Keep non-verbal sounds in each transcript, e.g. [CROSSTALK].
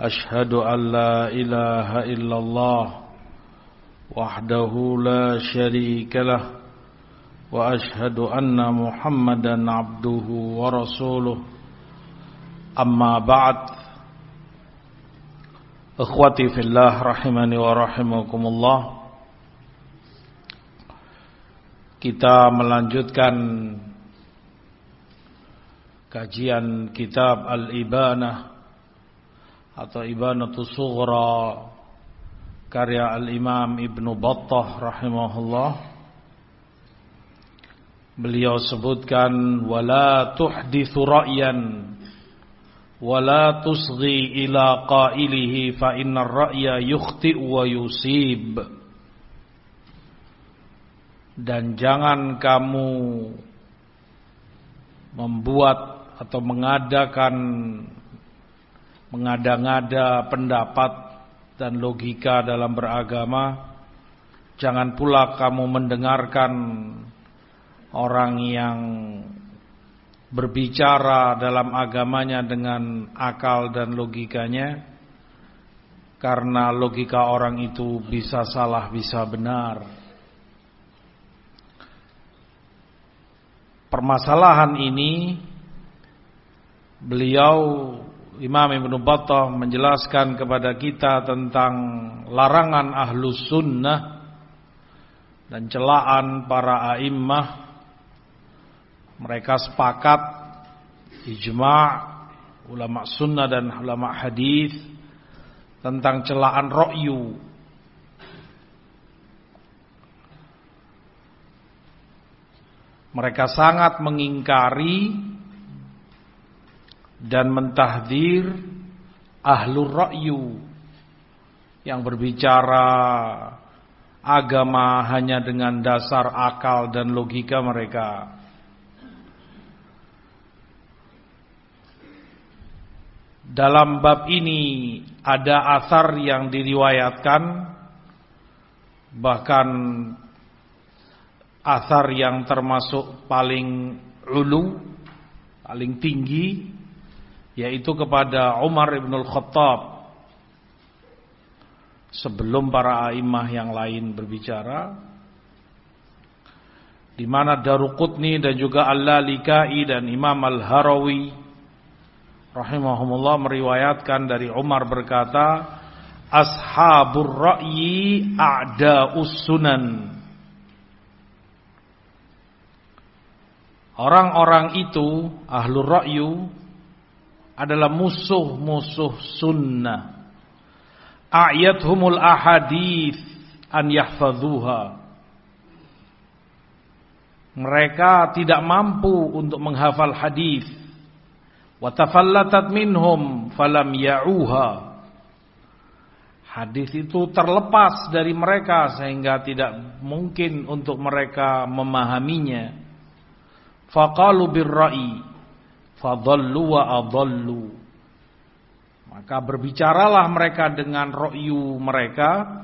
أشهد أن لا إله إلا الله وحده لا شريك له وأشهد أن محمدا عبده ورسوله أما بعد أخوتي في الله رحمني ورحمكم الله Kita melanjutkan kajian kitab Al-Ibanah atau Ibanatu Sughra karya Al-Imam Ibnu Battah rahimahullah. Beliau sebutkan wala tuhdithu ra'yan wala tusghi ila qailihi fa innar ra'ya yukhti wa yusib. Dan jangan kamu membuat atau mengadakan mengada-ngada pendapat dan logika dalam beragama. Jangan pula kamu mendengarkan orang yang berbicara dalam agamanya dengan akal dan logikanya karena logika orang itu bisa salah bisa benar. Permasalahan ini beliau Imam Ibn Battah menjelaskan kepada kita tentang larangan ahlus sunnah dan celaan para a'immah. Mereka sepakat ijma' ulama sunnah dan ulama hadis tentang celaan ro'yu. Mereka sangat mengingkari dan mentahdir ahlur ra'yu yang berbicara agama hanya dengan dasar akal dan logika mereka. Dalam bab ini ada asar yang diriwayatkan bahkan asar yang termasuk paling ulu, paling tinggi yaitu kepada Umar ibn al-Khattab. Sebelum para a'immah yang lain berbicara di mana Daruqutni dan juga Al-Lalikai dan Imam Al-Harawi rahimahumullah meriwayatkan dari Umar berkata ashabur ra'yi a'da'us sunan. Orang-orang itu ahlur ra'yu adalah musuh-musuh sunnah. Ayathumul ahadith an yahfadhuha. Mereka tidak mampu untuk menghafal hadis. Wa tafallatat minhum falam ya'uha. Hadis itu terlepas dari mereka sehingga tidak mungkin untuk mereka memahaminya. Faqalu birra'i fadallu wa adallu. Maka berbicaralah mereka dengan ro'yu mereka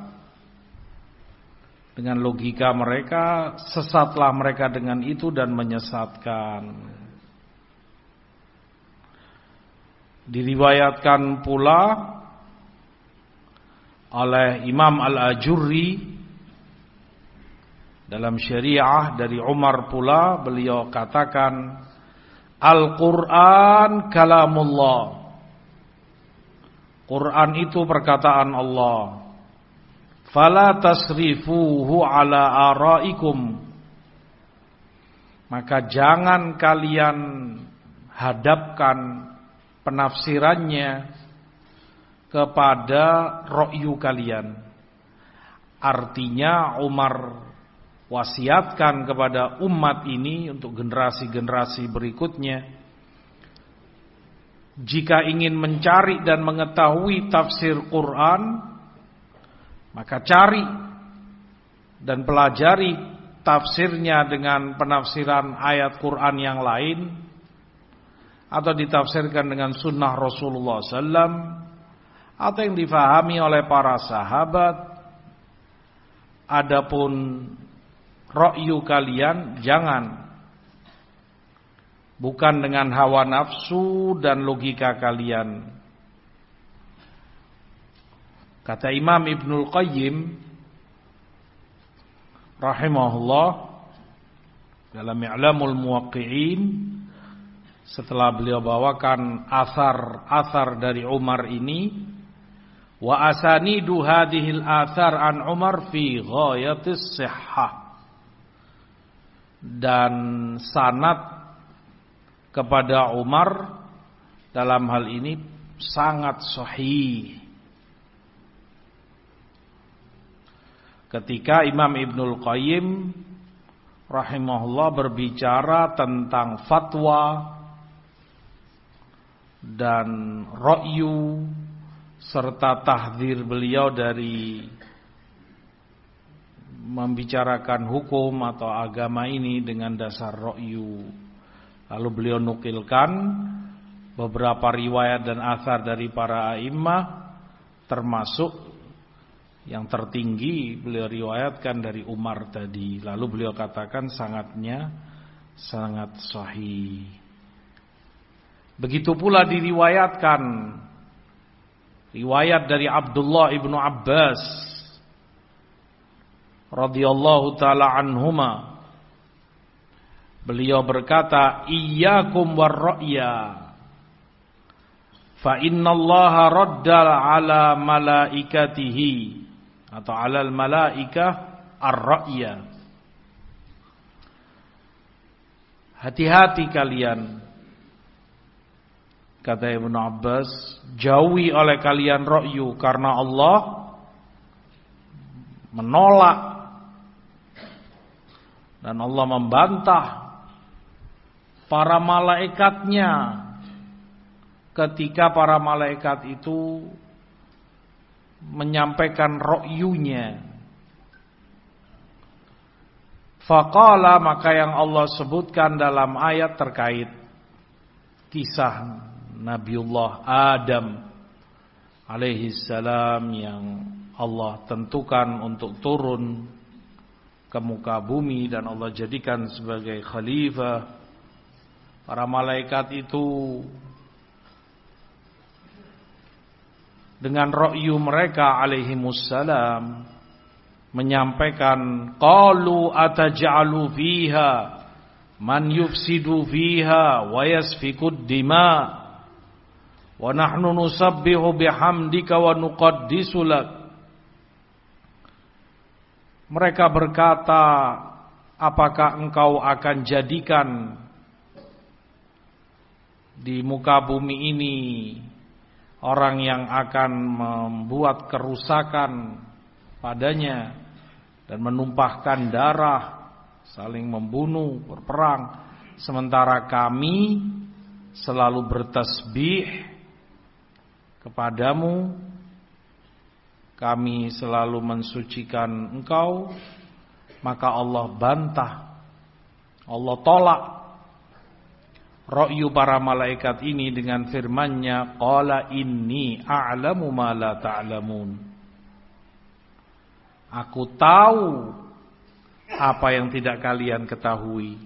dengan logika mereka sesatlah mereka dengan itu dan menyesatkan. Diriwayatkan pula oleh Imam Al-Ajurri dalam syariah dari Umar pula beliau katakan Al-Quran kalamullah. Quran itu perkataan Allah. Fala tasrifuhu ala araikum. Maka jangan kalian hadapkan penafsirannya kepada ro'yu kalian. Artinya Umar wasiatkan kepada umat ini untuk generasi-generasi berikutnya jika ingin mencari dan mengetahui tafsir Quran Maka cari dan pelajari tafsirnya dengan penafsiran ayat Quran yang lain atau ditafsirkan dengan sunnah Rasulullah SAW atau yang difahami oleh para sahabat. Adapun rokyu kalian jangan bukan dengan hawa nafsu dan logika kalian. Kata Imam Ibnul Qayyim rahimahullah dalam I'lamul Muwaqqi'in setelah beliau bawakan asar-asar dari Umar ini wa asanidu hadhil athar an Umar fi ghayatis sihhah dan sanad kepada Umar dalam hal ini sangat sahih. Ketika Imam Ibnul Qayyim rahimahullah berbicara tentang fatwa dan ra'yu serta tahdir beliau dari membicarakan hukum atau agama ini dengan dasar ra'yu Lalu beliau nukilkan beberapa riwayat dan asar dari para a'immah termasuk yang tertinggi beliau riwayatkan dari Umar tadi. Lalu beliau katakan sangatnya sangat sahih. Begitu pula diriwayatkan riwayat dari Abdullah ibnu Abbas radhiyallahu taala anhuma Beliau berkata, "Iyyakum warra'ya." Fa innallaha raddal ala malaikatihi atau alal malaikah ar-ra'ya. Hati-hati kalian. Kata Ibnu Abbas, jauhi oleh kalian ra'yu karena Allah menolak dan Allah membantah para malaikatnya ketika para malaikat itu menyampaikan ro'yunya. Faqala maka yang Allah sebutkan dalam ayat terkait kisah Nabiullah Adam alaihi salam yang Allah tentukan untuk turun ke muka bumi dan Allah jadikan sebagai khalifah. Para malaikat itu dengan ro'yu mereka alaihi musallam menyampaikan qalu ataj'alu fiha man yufsidu fiha wa yasfikud dima wa nahnu nusabbihu bihamdika wa nuqaddisu lak mereka berkata apakah engkau akan jadikan di muka bumi ini orang yang akan membuat kerusakan padanya dan menumpahkan darah, saling membunuh, berperang, sementara kami selalu bertasbih kepadamu, kami selalu mensucikan engkau, maka Allah bantah, Allah tolak Ra'yu para malaikat ini dengan firmannya Qala inni a'lamu ma la ta'lamun. Aku tahu apa yang tidak kalian ketahui.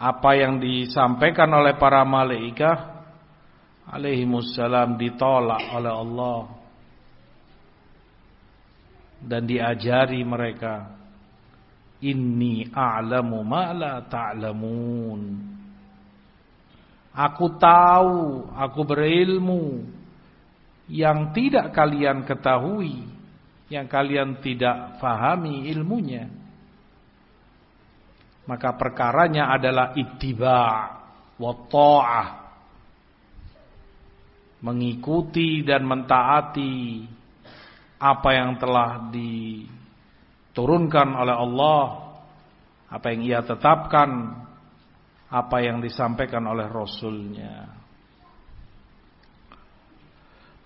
Apa yang disampaikan oleh para malaikat alaihimussalam ditolak oleh Allah dan diajari mereka Inni a'lamu ma la ta'lamun. Aku tahu, aku berilmu yang tidak kalian ketahui, yang kalian tidak fahami ilmunya. Maka perkaranya adalah ittiba' wa ta'ah. Mengikuti dan mentaati apa yang telah di turunkan oleh Allah apa yang ia tetapkan apa yang disampaikan oleh Rasulnya.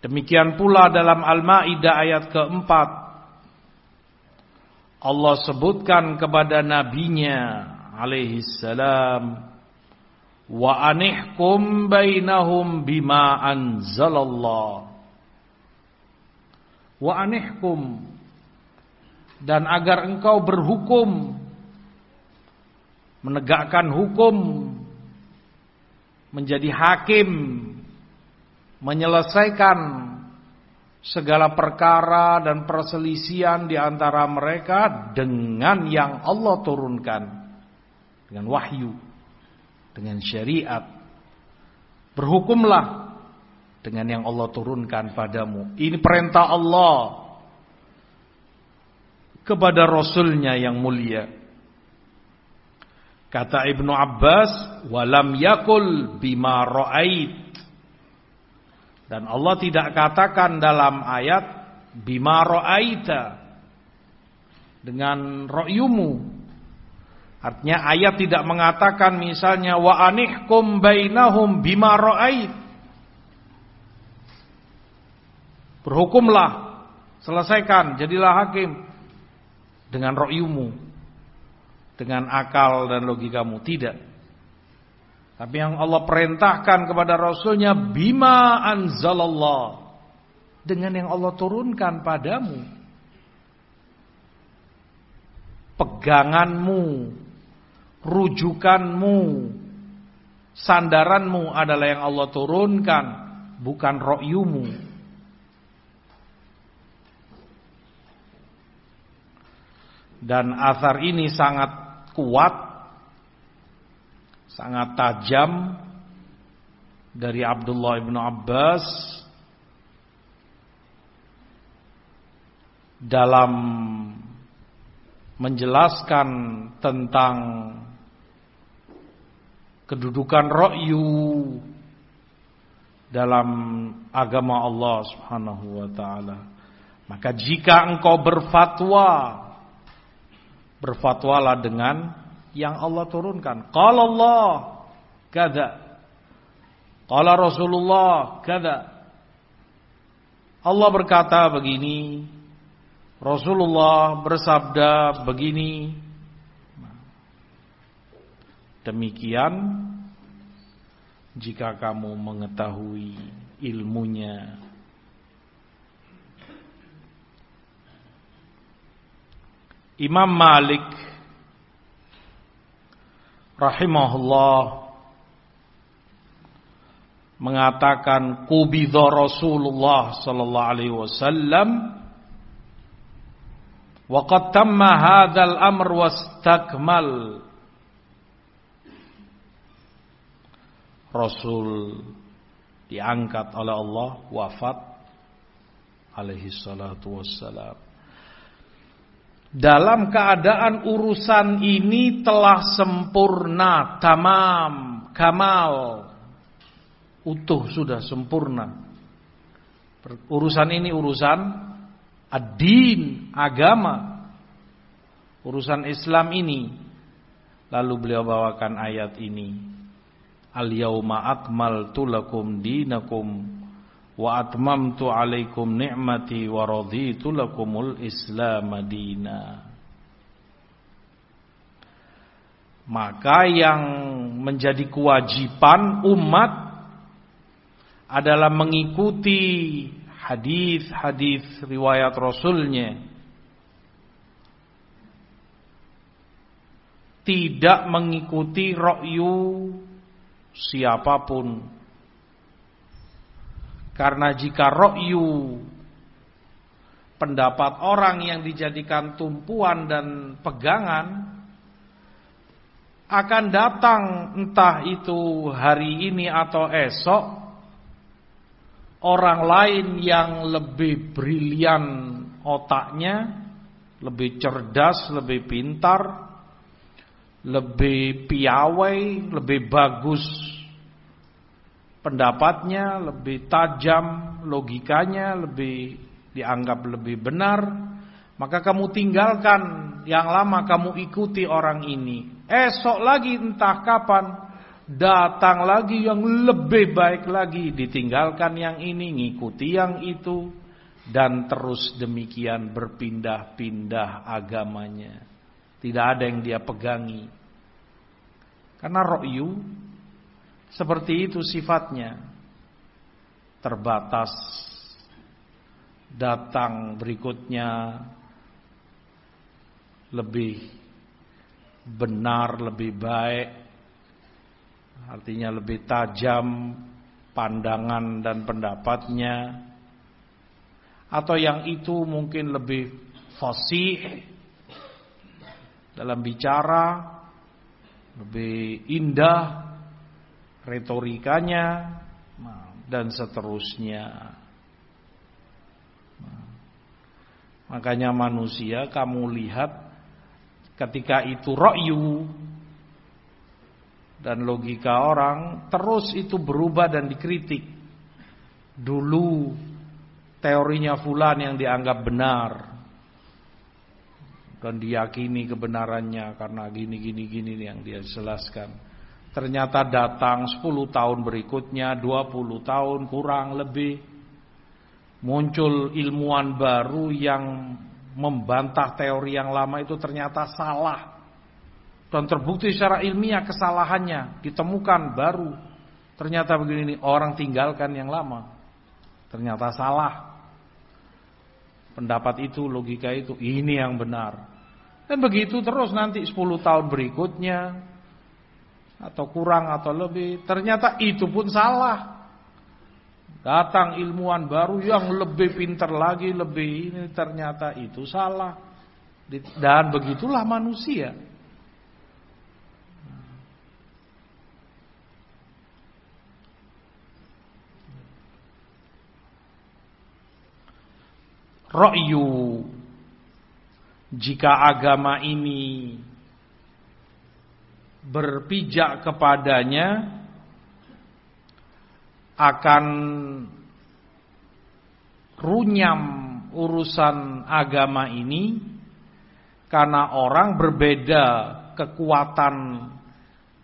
Demikian pula dalam Al-Maidah ayat keempat Allah sebutkan kepada nabinya alaihi salam wa anihkum bainahum bima anzalallah wa anihkum. Dan agar engkau berhukum menegakkan hukum menjadi hakim menyelesaikan segala perkara dan perselisihan di antara mereka dengan yang Allah turunkan. Dengan wahyu dengan syariat. Berhukumlah dengan yang Allah turunkan padamu ini perintah Allah kepada rasulnya yang mulia kata Ibnu Abbas walam yakul bima dan Allah tidak katakan dalam ayat bima ra'aita dengan ra'yumu. Artinya ayat tidak mengatakan misalnya wa anihkum bainahum bima. Berhukumlah, selesaikan, jadilah hakim dengan ra'yumu. Dengan akal dan logikamu, tidak. Tapi yang Allah perintahkan kepada Rasulnya bima anzalallah dengan yang Allah turunkan padamu. Peganganmu, rujukanmu, sandaranmu adalah yang Allah turunkan, bukan ro'yumu. Dan asar ini sangat kuat sangat tajam dari Abdullah bin Abbas dalam menjelaskan tentang kedudukan ra'yu dalam agama Allah Subhanahu wa taala. Maka jika engkau berfatwa berfatwalah dengan yang Allah turunkan. Qala Allah kada. Qala Rasulullah kada. Allah berkata begini, Rasulullah bersabda begini. Demikian jika kamu mengetahui ilmunya Imam Malik rahimahullah mengatakan kubidha Rasulullah sallallahu alaihi wasallam wa qad tamma hadzal amr wastakmal. Rasul diangkat oleh Allah wafat alaihi salatu wassalam dalam keadaan urusan ini telah sempurna, tamam, kamal, utuh sudah sempurna. Urusan ini urusan ad-din, agama. Urusan Islam ini. Lalu beliau bawakan ayat ini. Al-yawma akmaltu lakum dinakum wa atmamtu alaikum ni'mati wa raditu lakumul islam madina maka yang menjadi kewajiban umat adalah mengikuti hadis-hadis riwayat rasulnya. Tidak mengikuti ra'yu siapa pun karena jika ro'yu pendapat orang yang dijadikan tumpuan dan pegangan akan datang entah itu hari ini atau esok orang lain yang lebih brilian otaknya, lebih cerdas, lebih pintar, lebih piawai, lebih bagus pendapatnya lebih tajam, logikanya lebih dianggap lebih benar, maka kamu tinggalkan yang lama kamu ikuti orang ini. Esok lagi entah kapan datang lagi yang lebih baik lagi, ditinggalkan yang ini, ngikuti yang itu, dan terus demikian berpindah-pindah agamanya. Tidak ada yang dia pegangi. Karena ro'yu seperti itu sifatnya. Terbatas. Datang berikutnya lebih benar, lebih baik Artinya lebih tajam pandangan dan pendapatnya Atau yang itu mungkin lebih fasih Dalam bicara Lebih indah Retorikanya Dan seterusnya Makanya manusia kamu lihat Ketika itu ro'yu dan logika orang terus itu berubah dan dikritik. Dulu teorinya fulan yang dianggap benar dan diyakini kebenarannya karena gini gini gini yang dia jelaskan. Ternyata datang 10 tahun berikutnya, 20 tahun kurang lebih muncul ilmuwan baru yang membantah teori yang lama itu ternyata salah. Dan terbukti secara ilmiah kesalahannya ditemukan baru. Ternyata begini nih orang tinggalkan yang lama. Ternyata salah. Pendapat itu logika itu ini yang benar. Dan begitu terus nanti 10 tahun berikutnya atau kurang atau lebih ternyata itu pun salah. Datang ilmuwan baru yang lebih pintar lagi lebih ini ternyata itu salah. Dan begitulah manusia. Ra'yu Jika agama ini Berpijak kepadanya Akan Runyam urusan agama ini Karena orang berbeda kekuatan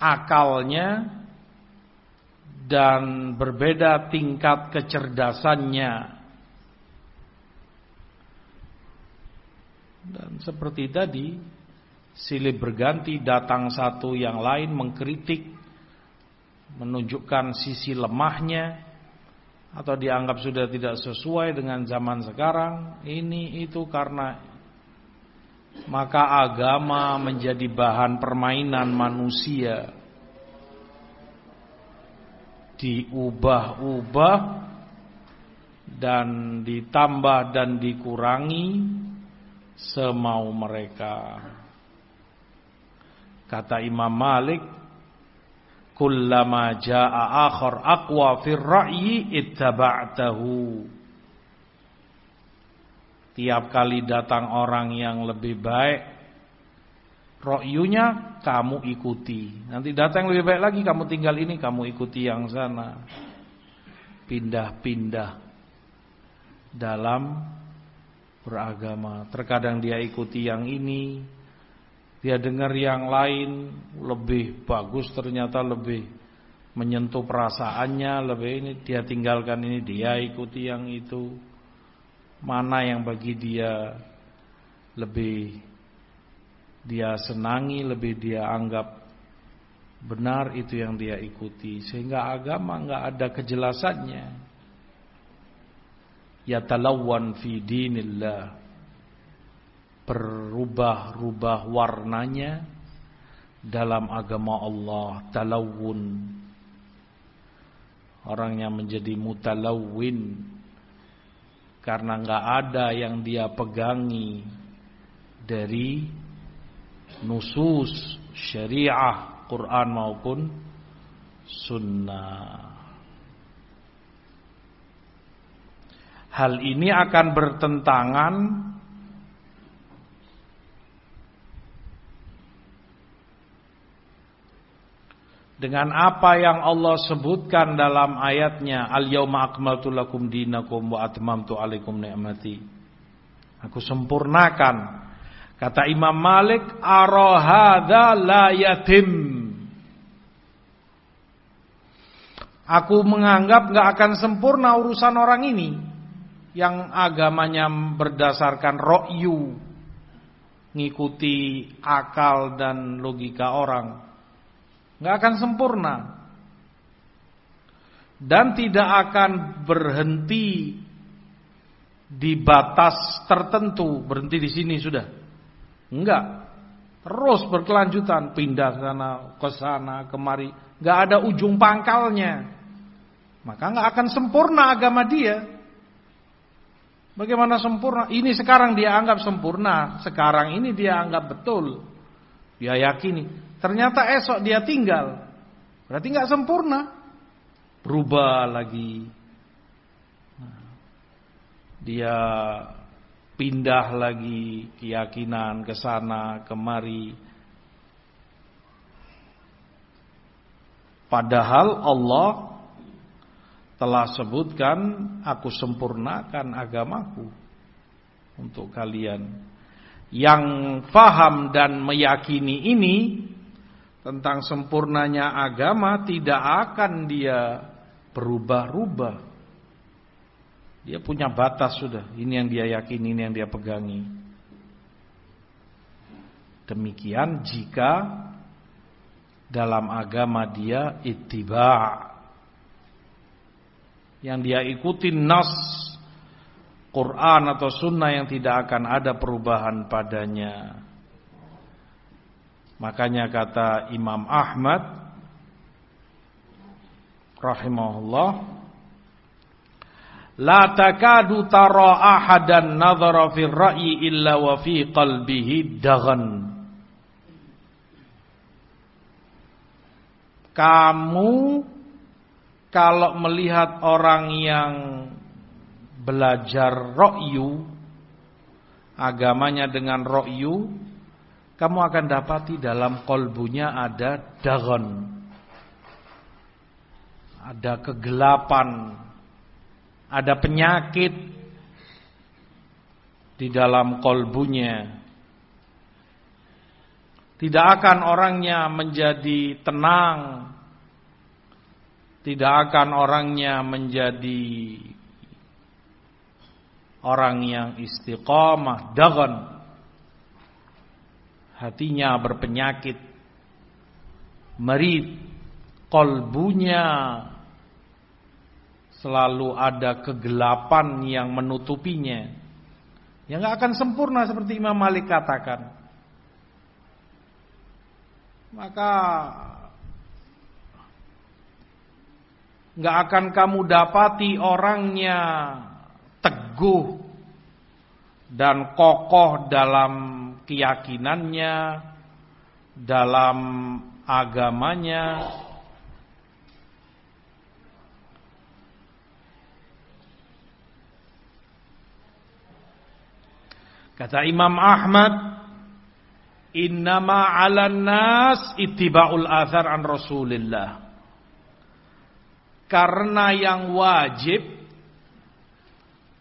akalnya dan berbeda tingkat kecerdasannya. Dan seperti tadi, silih berganti datang satu yang lain mengkritik, menunjukkan sisi lemahnya, atau dianggap sudah tidak sesuai dengan zaman sekarang. Ini itu karena maka agama menjadi bahan permainan manusia. Diubah-ubah dan ditambah dan dikurangi semau mereka. Kata Imam Malik, "Kullama jaa akhar aqwa fir ra'yi ittaba'tahu." Tiap kali datang orang yang lebih baik, ro'yunya kamu ikuti. Nanti datang lebih baik lagi, kamu tinggal ini, kamu ikuti yang sana. Pindah-pindah dalam beragama. Terkadang dia ikuti yang ini, dia dengar yang lain lebih bagus ternyata lebih menyentuh perasaannya, lebih ini dia tinggalkan ini, dia ikuti yang itu. Mana yang bagi dia lebih dia senangi, lebih dia anggap benar itu yang dia ikuti. Sehingga agama nggak ada kejelasannya. Yatalawwan fi dinillah berubah-ubah warnanya dalam agama Allah talawun. Orang yang menjadi mutalawin karena enggak ada yang dia pegangi dari nusus syariah Quran maupun sunnah. Hal ini akan bertentangan dengan apa yang Allah sebutkan dalam ayatnya al-yauma akmaltu lakum dinakum wa atmamtu alaikum ni'mati. Aku sempurnakan. Kata Imam Malik, ara hadza la yatim. Aku menganggap gak akan sempurna urusan orang ini yang agamanya berdasarkan rokyu, ngikuti akal dan logika orang, gak akan sempurna dan tidak akan berhenti di batas tertentu, berhenti di sini sudah. Enggak. Terus berkelanjutan, pindah sana, ke sana, kemari, enggak ada ujung pangkalnya. Maka nggak akan sempurna agama dia. Bagaimana sempurna? Ini sekarang dia anggap sempurna, sekarang ini dia anggap betul. Dia yakini. Ternyata esok dia tinggal. Berarti nggak sempurna. Berubah lagi. Nah, dia pindah lagi keyakinan ke sana kemari. Padahal Allah telah sebutkan aku sempurnakan agamaku untuk kalian yang faham dan meyakini ini tentang sempurnanya agama tidak akan dia berubah-ubah. Dia punya batas sudah. Ini yang dia yakini ini yang dia pegangi. Demikian jika dalam agama dia ittiba' yang dia ikuti nas Quran atau sunnah yang tidak akan ada perubahan padanya. Makanya kata Imam Ahmad rahimahullah La takadu tara ahadan nadhara fi ra'yi illa wa fi qalbihi daghan. Kamu kalau melihat orang yang belajar rokyu agamanya dengan rokyu kamu akan dapati dalam kolbunya ada dagon ada kegelapan. Ada penyakit di dalam kolbunya. Tidak akan orangnya menjadi tenang. Tidak akan orangnya menjadi orang yang istiqamah, dagan. Hatinya berpenyakit, merit, kolbunya selalu ada kegelapan yang menutupinya. Yang gak akan sempurna seperti Imam Malik katakan. Maka nggak akan kamu dapati orangnya teguh dan kokoh dalam keyakinannya, dalam agamanya. Kata Imam Ahmad, "Innama 'alan nas ittiba'ul athar an Rasulillah." Karena yang wajib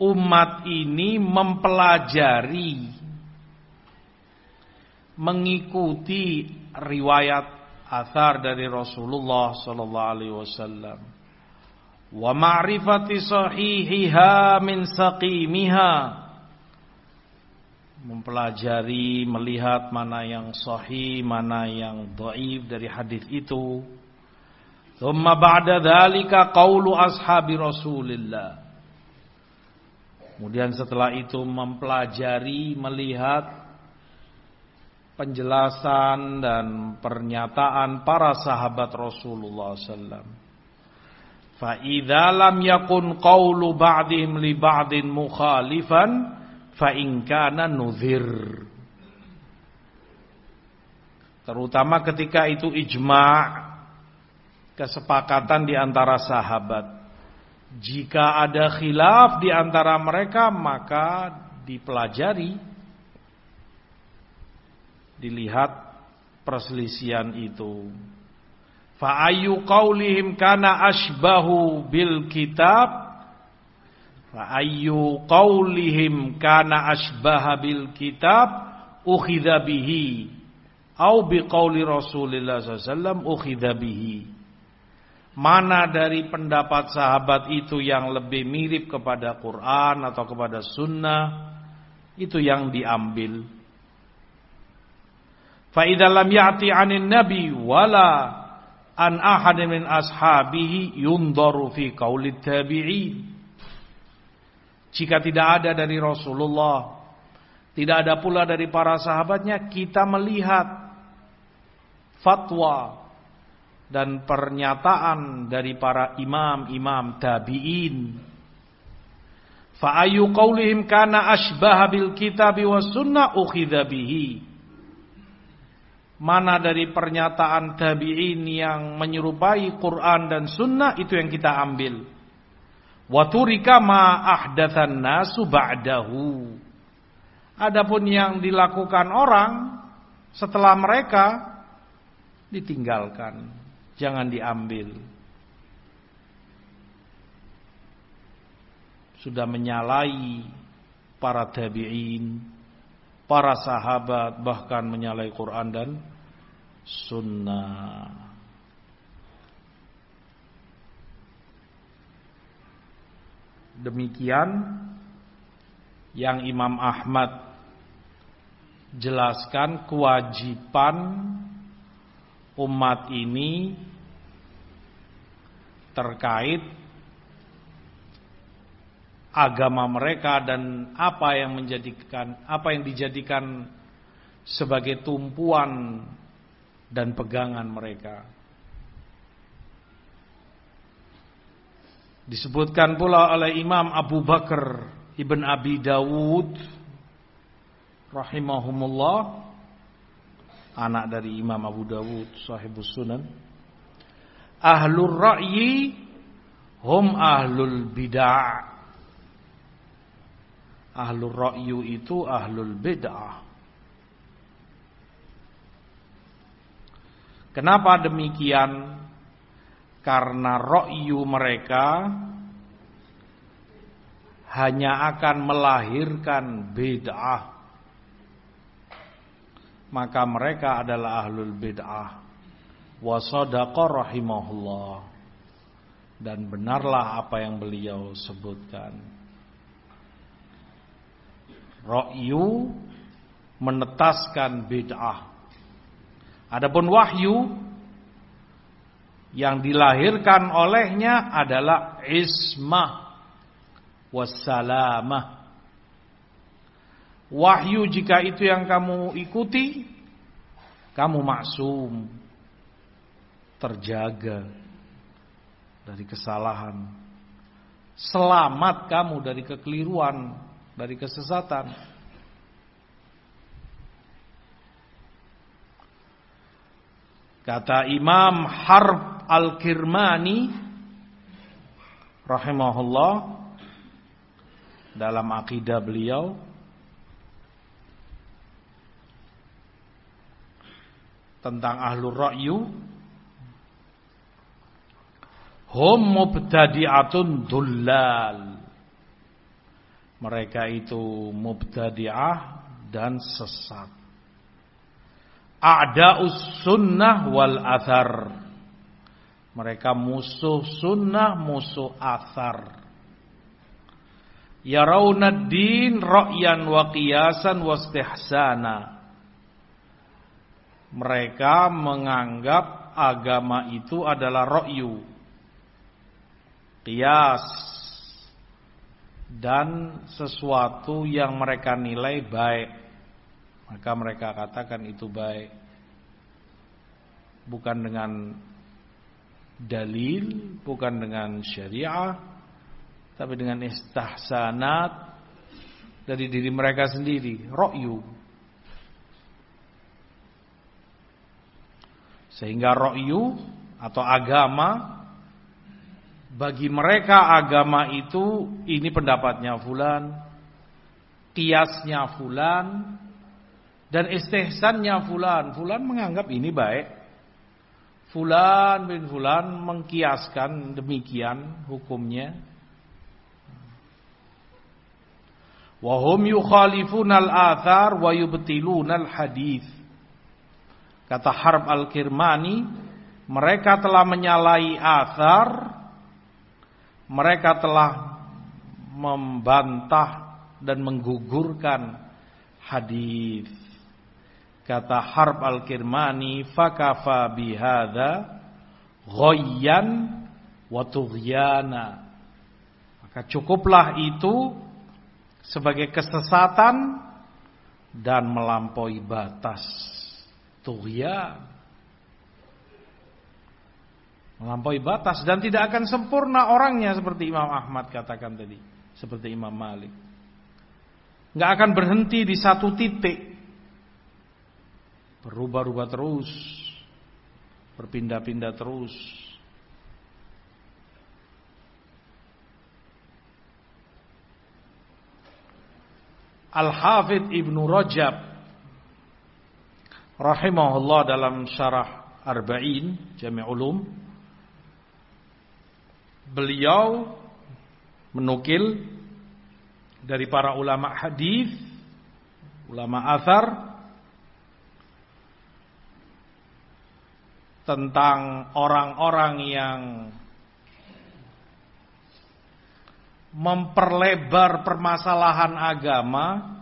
umat ini mempelajari mengikuti riwayat athar dari Rasulullah sallallahu alaihi wasallam. Wa ma'rifati sahihiha min saqimiha. Mempelajari melihat mana yang sahih mana yang dhaif dari hadis itu. Thumma ba'da dhalika qawlu ashabi Rasulillah. Kemudian setelah itu mempelajari, melihat penjelasan dan pernyataan para sahabat Rasulullah lam yakun qawlu ba'dihim li ba'din mukhalifan fa in kana nudhir. Terutama ketika itu ijma' kesepakatan di antara sahabat. Jika ada khilaf di antara mereka maka dipelajari dilihat perselisihan itu. Fa ayu qaulihim kana ashbahu bil kitab? Fa ayu qaulihim kana ashbaha bil kitab ukhidha bihi? Au bi qauli Rasulillah wasallam ukhidha bihi? Mana dari pendapat sahabat itu yang lebih mirip kepada Quran atau kepada sunnah? Itu yang diambil fa idza ya'ti 'anil nabi wala an ahad min ashabihi yundaru fi qauli tabi'in jika tidak ada dari Rasulullah tidak ada pula dari para sahabatnya kita melihat fatwa dan pernyataan dari para imam-imam tabi'in. Fa ayu qaulihim kana asbaha bil kitabi was sunnah ukhidha bihi. Mana dari pernyataan tabi'in yang menyerupai Quran dan sunnah itu yang kita ambil. Wa turika ma ahdatsan nasu ba'dahu. Adapun yang dilakukan orang setelah mereka ditinggalkan jangan diambil. Sudah menyalai para tabi'in, para sahabat, bahkan menyalai Quran dan sunnah. Demikian yang Imam Ahmad jelaskan kewajiban umat ini terkait agama mereka dan apa yang menjadikan apa yang dijadikan sebagai tumpuan dan pegangan mereka. Disebutkan pula oleh Imam Abu Bakar Ibn Abi Dawud rahimahumullah anak dari Imam Abu Dawud sahibus sunan ahlur ra'yi hum ahlul bid'ah ahlur ra'yu itu ahlul bid'ah. Kenapa demikian? Karena ra'yu mereka hanya akan melahirkan bid'ah. Maka mereka adalah ahlul bid'ah. Wa sadaqa rahimahullah. Dan benarlah apa yang beliau sebutkan ra'yu menetaskan bid'ah. Adapun wahyu yang dilahirkan olehnya adalah ismah wassalamah wahyu jika itu yang kamu ikuti kamu maksum terjaga dari kesalahan. Selamat kamu dari kekeliruan, dari kesesatan. Kata Imam Harb Al-Kirmani rahimahullah dalam akidah beliau tentang ahlur ra'yu Hum mubtadi'atun dullal. Mereka itu mubtadi'ah dan sesat. A'da'us sunnah wal athar. Mereka musuh sunnah, musuh athar. Yarawna din ra'yan wa qiyasan wa istihsana. Mereka menganggap agama itu adalah ra'yu Qiyas dan sesuatu yang mereka nilai baik. Maka mereka katakan itu baik. Bukan dengan dalil bukan dengan syariah tapi dengan istahsanat dari diri mereka sendiri. Ra'yu. Sehingga ra'yu atau agama bagi mereka agama itu ini pendapatnya fulan, kiasnya fulan, dan istihsannya fulan. Fulan menganggap ini baik. Fulan bin fulan mengkiaskan demikian hukumnya. Wahum yukhalifun al-athar wa yubtilun al-hadith. Kata Harb al-Kirmani, mereka telah menyalahi athar mereka telah membantah dan menggugurkan hadis. Kata Harb Al-Kirmani fakafa bihadza ghayyan wa tughyana maka cukuplah itu sebagai kesesatan dan melampaui batas tughyan melampaui batas dan tidak akan sempurna orangnya seperti Imam Ahmad katakan tadi seperti Imam Malik. Nggak akan berhenti di satu titik. Berubah-ubah terus. Berpindah-pindah terus. Al-Hafidh Ibnu Rajab rahimahullah dalam syarah Arba'in Jami' Ulum beliau menukil dari para ulama hadis, ulama asar tentang orang-orang yang memperlebar permasalahan agama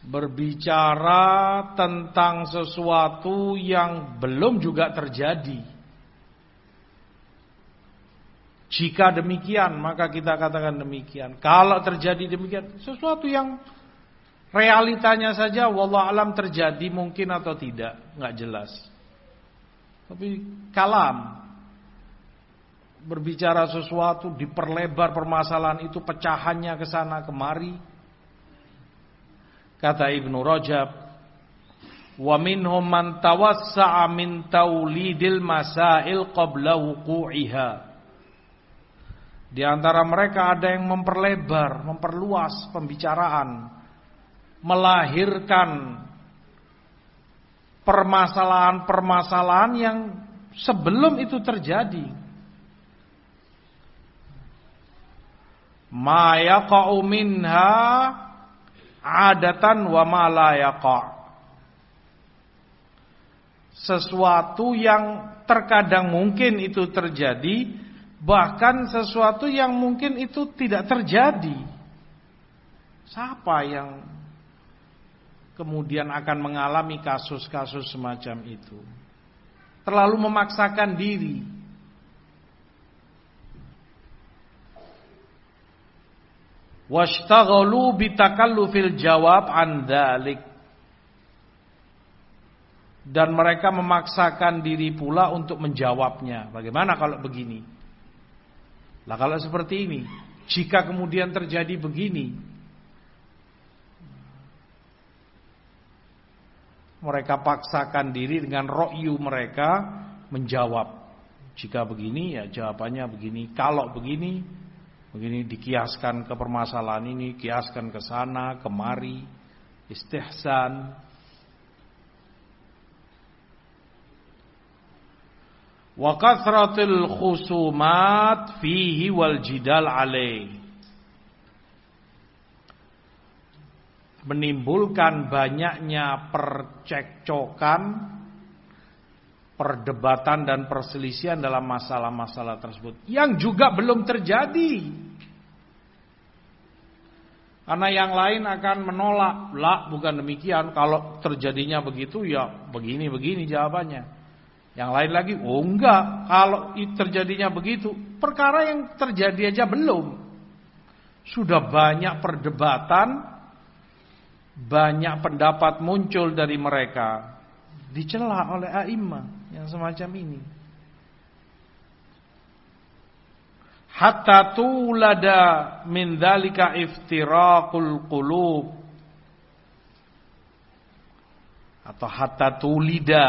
berbicara tentang sesuatu yang belum juga terjadi. Jika demikian, maka kita katakan demikian. Kalau terjadi demikian, sesuatu yang realitanya saja, wallah alam terjadi mungkin atau tidak, nggak jelas. Tapi kalam, berbicara sesuatu diperlebar permasalahan itu pecahannya ke sana kemari kata Ibnu Rajab wa minhum man tawassa'a min taulidil masail qabla wuqu'iha. Di antara mereka ada yang memperlebar memperluas pembicaraan melahirkan permasalahan-permasalahan yang sebelum itu terjadi. Ma yaqa'u minha adatan wa ma la sesuatu yang terkadang mungkin itu terjadi bahkan sesuatu yang mungkin itu tidak terjadi. Siapa yang kemudian akan mengalami kasus-kasus semacam itu? Terlalu memaksakan diri washtaghalu bitakallufil jawab an dzalik dan mereka memaksakan diri pula untuk menjawabnya. Bagaimana kalau begini? Lah kalau seperti ini, jika kemudian terjadi begini, mereka paksakan diri dengan ro'yu mereka menjawab. Jika begini ya jawabannya begini, kalau begini Begini dikiaskan ke permasalahan ini, kiaskan ke sana, kemari, istihsan. Wa kathratul khusumat fihi wal jidal alaih. Menimbulkan banyaknya percekcokan perdebatan dan perselisihan dalam masalah-masalah tersebut yang juga belum terjadi. Karena yang lain akan menolak, lah bukan demikian. Kalau terjadinya begitu ya begini-begini jawabannya. Yang lain lagi, oh enggak. Kalau terjadinya begitu, perkara yang terjadi aja belum. Sudah banyak perdebatan, banyak pendapat muncul dari mereka dicela oleh a'immah yang semacam ini. Hatta tulada min dzalika iftiraqul qulub atau hatta tulida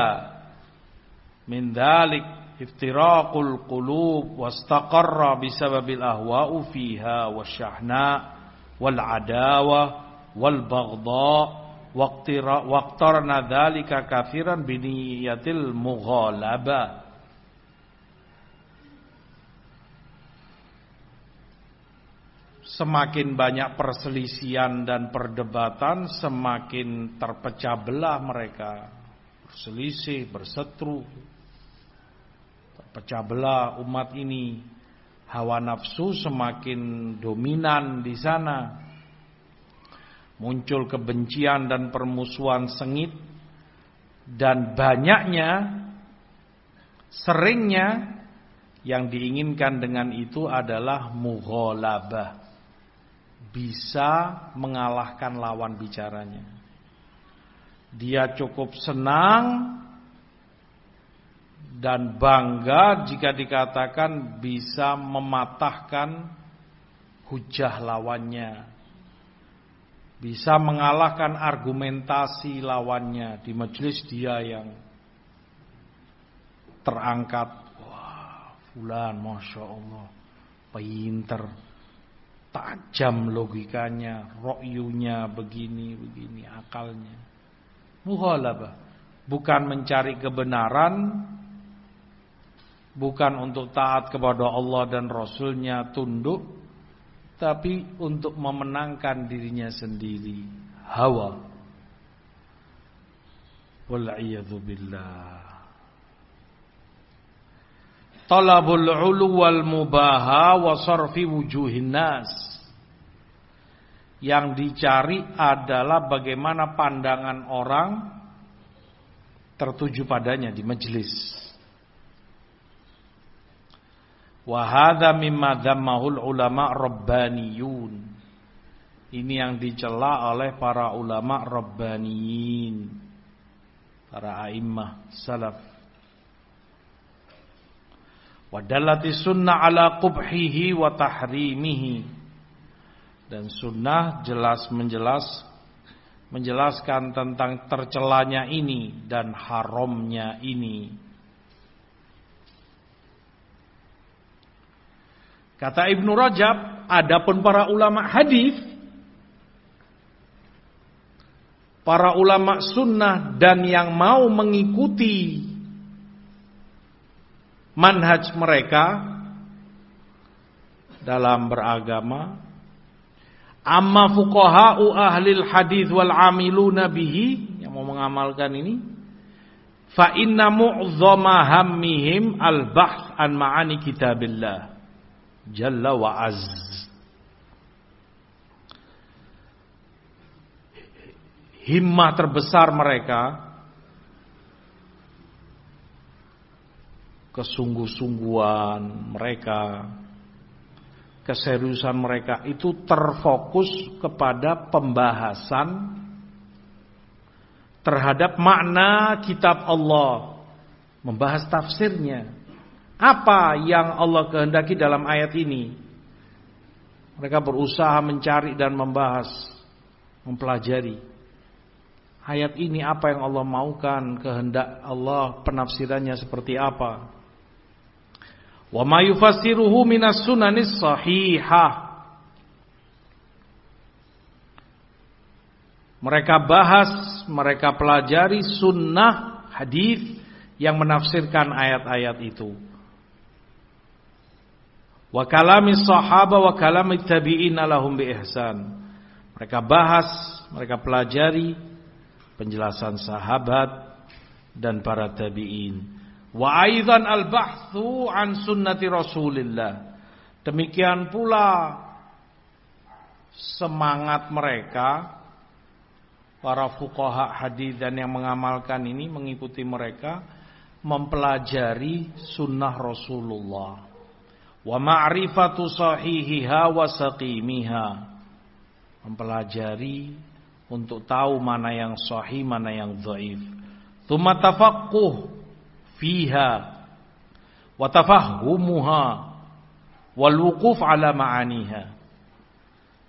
min dzalik iftiraqul qulub wastaqarra bisababil ahwa'u fiha wasyahna wal adawa wal baghdha waqtarna dzalika kafiran biniyatil mughalaba Semakin banyak perselisihan dan perdebatan Semakin terpecah belah mereka berselisih, bersetru, pecah belah umat ini. Hawa nafsu semakin dominan di sana. Muncul kebencian dan permusuhan sengit dan banyaknya seringnya yang diinginkan dengan itu adalah mughalabah. Bisa mengalahkan lawan bicaranya. Dia cukup senang dan bangga jika dikatakan bisa mematahkan hujah lawannya. Bisa mengalahkan argumentasi lawannya di majelis dia yang terangkat. Wah, fulan Masya Allah, pinter, tajam logikanya, rokyunya begini-begini, akalnya. Muhalabah. Bukan mencari kebenaran, bukan untuk taat kepada Allah dan Rasulnya tunduk, tapi untuk memenangkan dirinya sendiri. Hawa. Wal'iyadu billah. Talabul ulu wal mubaha wa sarfi wujuhin nas. Yang dicari adalah bagaimana pandangan orang tertuju padanya di majelis. Wa hadza mimma dhammahul ulama rabbaniyun. Ini yang dicela oleh para ulama rabbaniyin. Para a'immah salaf. Wadallati sunnah ala qubhihi wa tahrimihi. Dan sunnah jelas menjelas menjelaskan tentang tercelanya ini dan haramnya ini. Kata Ibnu Rajab, adapun para ulama hadis, para ulama sunnah dan yang mau mengikuti manhaj mereka dalam beragama amma fuqaha'u ahlil hadis wal amiluna bihi yang mau mengamalkan ini fa inna mu'dhama hammihim al bahth an ma'ani kitabillah jalla wa az himmah terbesar mereka kesungguh-sungguhan mereka, keseriusan mereka itu terfokus kepada pembahasan terhadap makna kitab Allah, membahas tafsirnya. Apa yang Allah kehendaki dalam ayat ini? Mereka berusaha mencari dan membahas, mempelajari. Ayat ini apa yang Allah maukan, kehendak Allah, penafsirannya seperti apa? Wa ma yufassiruhu minas sunanis sahihah. Mereka bahas, mereka pelajari sunnah hadis yang menafsirkan ayat-ayat itu. Wa kalamis sahaba wa kalamit tabi'in lahum bi ihsan. Mereka bahas, mereka pelajari penjelasan sahabat dan para tabi'in. Wa aidan al-bahthu an sunnati Rasulillah. Demikian pula semangat mereka para fuqaha hadis dan yang mengamalkan ini mengikuti mereka mempelajari sunnah Rasulullah wa ma'rifatu sahihiha wa saqimiha mempelajari untuk tahu mana yang sahih mana yang dhaif tsumma tafaqquh fiha wa tafahhumuha wal wuquf ala ma'aniha.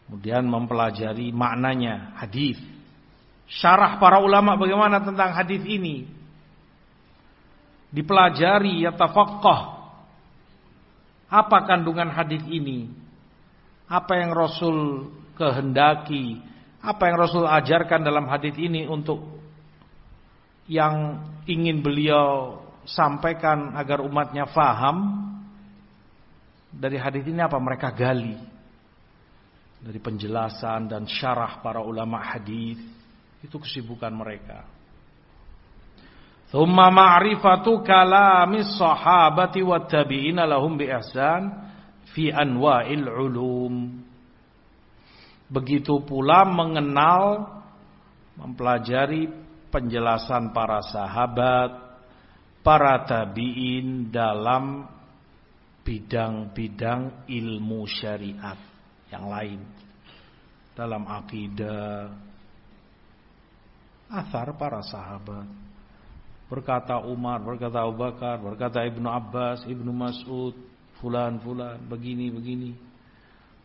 Kemudian mempelajari maknanya hadis. Syarah para ulama bagaimana tentang hadis ini? Dipelajari ya tafaqqah. Apa kandungan hadis ini? Apa yang Rasul kehendaki? Apa yang Rasul ajarkan dalam hadis ini untuk yang ingin beliau sampaikan agar umatnya faham dari hadis ini apa mereka gali dari penjelasan dan syarah para ulama hadis itu kesibukan mereka. Thumma ma'rifatu kalamis sahabati wat tabi'ina lahum bi ihsan fi anwa'il ulum. Begitu pula mengenal mempelajari penjelasan para sahabat, para tabi'in dalam bidang-bidang ilmu syariat yang lain. Dalam akidah, asar para sahabat. Berkata Umar, berkata Abu Bakar, berkata Ibnu Abbas, Ibnu Mas'ud, fulan-fulan, begini-begini.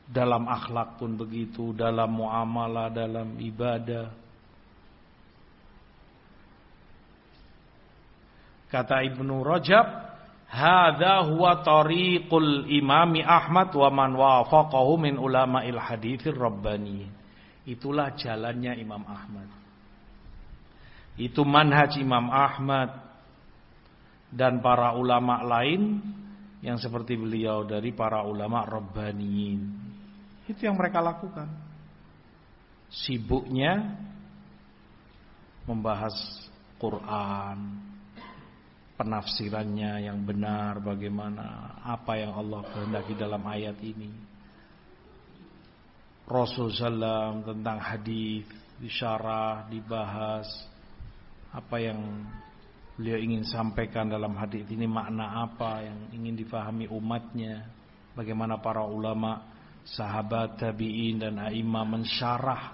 Dalam akhlak pun begitu, dalam muamalah, dalam ibadah. Kata Ibnu Rajab, "Hadza huwa tariqul Imam Ahmad wa man wafaqahu min ulama'il haditsir rabbani." Itulah jalannya Imam Ahmad. Itu manhaj Imam Ahmad dan para ulama lain yang seperti beliau dari para ulama Rabbaniyin. Itu yang mereka lakukan. Sibuknya membahas Quran, penafsirannya yang benar bagaimana, apa yang Allah kehendaki dalam ayat ini. Rasulullah SAW tentang hadis disyarah, dibahas apa yang beliau ingin sampaikan dalam hadis ini makna apa yang ingin difahami umatnya bagaimana para ulama sahabat tabi'in dan a'immah mensyarah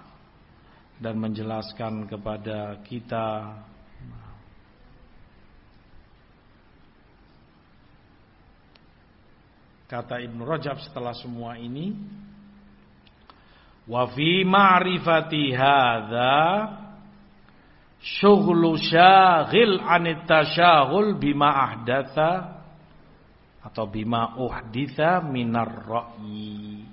dan menjelaskan kepada kita kata Ibnu Rajab setelah semua ini wa fi ma'rifati hadza syughlu syaghil anit tasyaghul bima ahdatha atau bima uhditha minar ra'yi.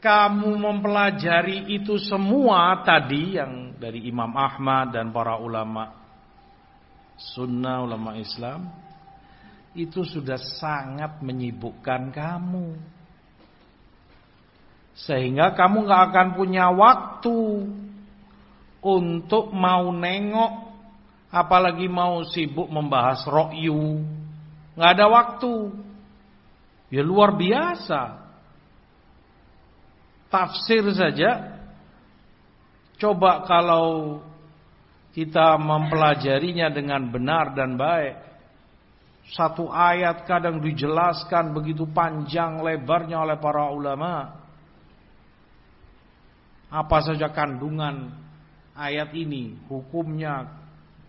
Kamu mempelajari itu semua tadi yang dari Imam Ahmad dan para ulama sunnah, ulama Islam itu sudah sangat menyibukkan kamu. Sehingga kamu gak akan punya waktu untuk mau nengok apalagi mau sibuk membahas rokyu. Nggak ada waktu. Ya luar biasa. Tafsir saja. Coba kalau kita mempelajarinya dengan benar dan baik. Satu ayat kadang dijelaskan begitu panjang lebarnya oleh para ulama. Apa saja kandungan ayat ini, hukumnya.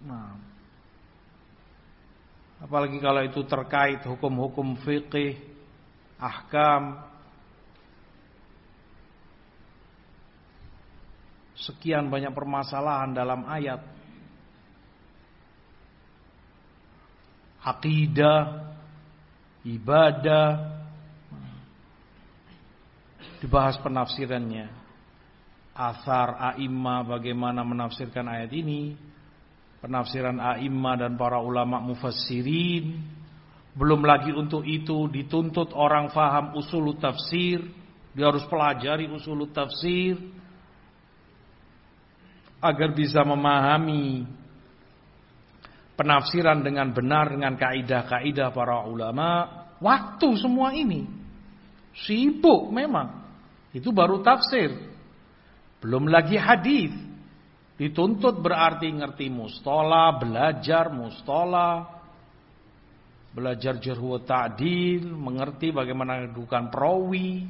Nah, apalagi kalau itu terkait hukum-hukum fikih, ahkam. Sekian banyak permasalahan dalam ayat. Akidah, ibadah, dibahas penafsirannya asar a'imma bagaimana menafsirkan ayat ini, penafsiran a'imma dan para ulama mufassirin. Belum lagi untuk itu dituntut orang faham usul tafsir, dia harus pelajari usul tafsir agar bisa memahami penafsiran dengan benar dengan kaidah-kaidah para ulama. Waktu semua ini sibuk memang. Itu baru tafsir. Belum lagi hadis. Dituntut berarti ngerti mustola, belajar mustola, belajar jarhu ta'dil, mengerti bagaimana kedudukan perawi.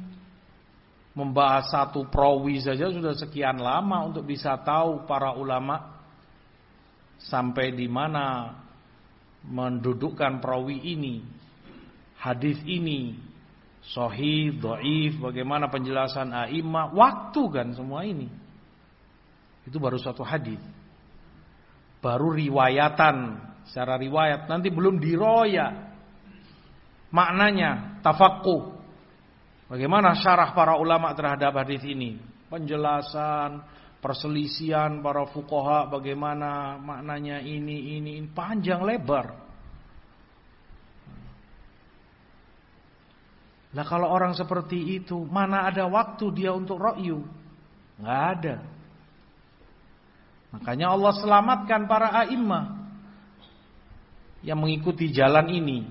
Membahas satu perawi saja sudah sekian lama untuk bisa tahu para ulama sampai di mana mendudukkan perawi ini, hadis ini, Sohih, doif, bagaimana penjelasan a'imah, waktu kan semua ini. Itu baru satu hadis. Baru riwayatan, secara riwayat nanti belum diroya. Maknanya tafakku. Bagaimana syarah para ulama terhadap hadis ini? Penjelasan, perselisihan para fukoha, bagaimana maknanya ini, ini, ini panjang lebar. Nah kalau orang seperti itu, mana ada waktu dia untuk ro'yu? Nggak ada. Makanya Allah selamatkan para a'immah. yang mengikuti jalan ini.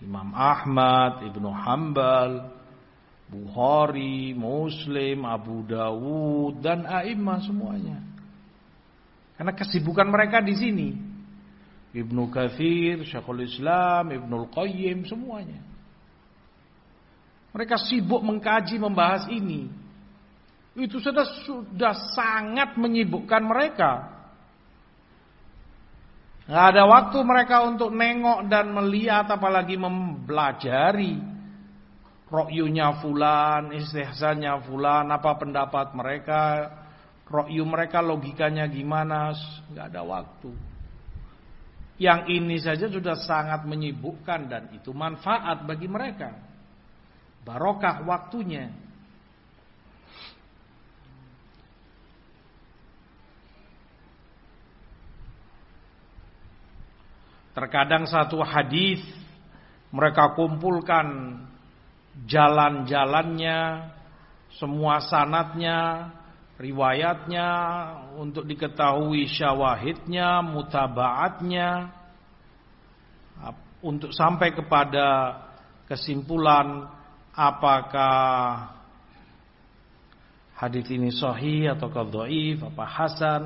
Imam Ahmad, Ibnu Hambal, Bukhari, Muslim, Abu Dawud dan A'immah semuanya. Karena kesibukan mereka di sini. Ibnu Kathir, Syekhul Islam, Ibnu Qayyim semuanya. Mereka sibuk mengkaji membahas ini. Itu sudah sudah sangat menyibukkan mereka. Nggak ada waktu mereka untuk nengok dan melihat apalagi mempelajari rokyunya fulan, istihsannya fulan, apa pendapat mereka, rokyu mereka logikanya gimana, nggak ada waktu. Yang ini saja sudah sangat menyibukkan dan itu manfaat bagi mereka. Barokah waktunya. Terkadang satu hadis mereka kumpulkan jalan-jalannya, semua sanatnya, riwayatnya untuk diketahui syawahidnya, mutabaatnya untuk sampai kepada kesimpulan apakah hadis ini sahih atau dhaif, apa hasan.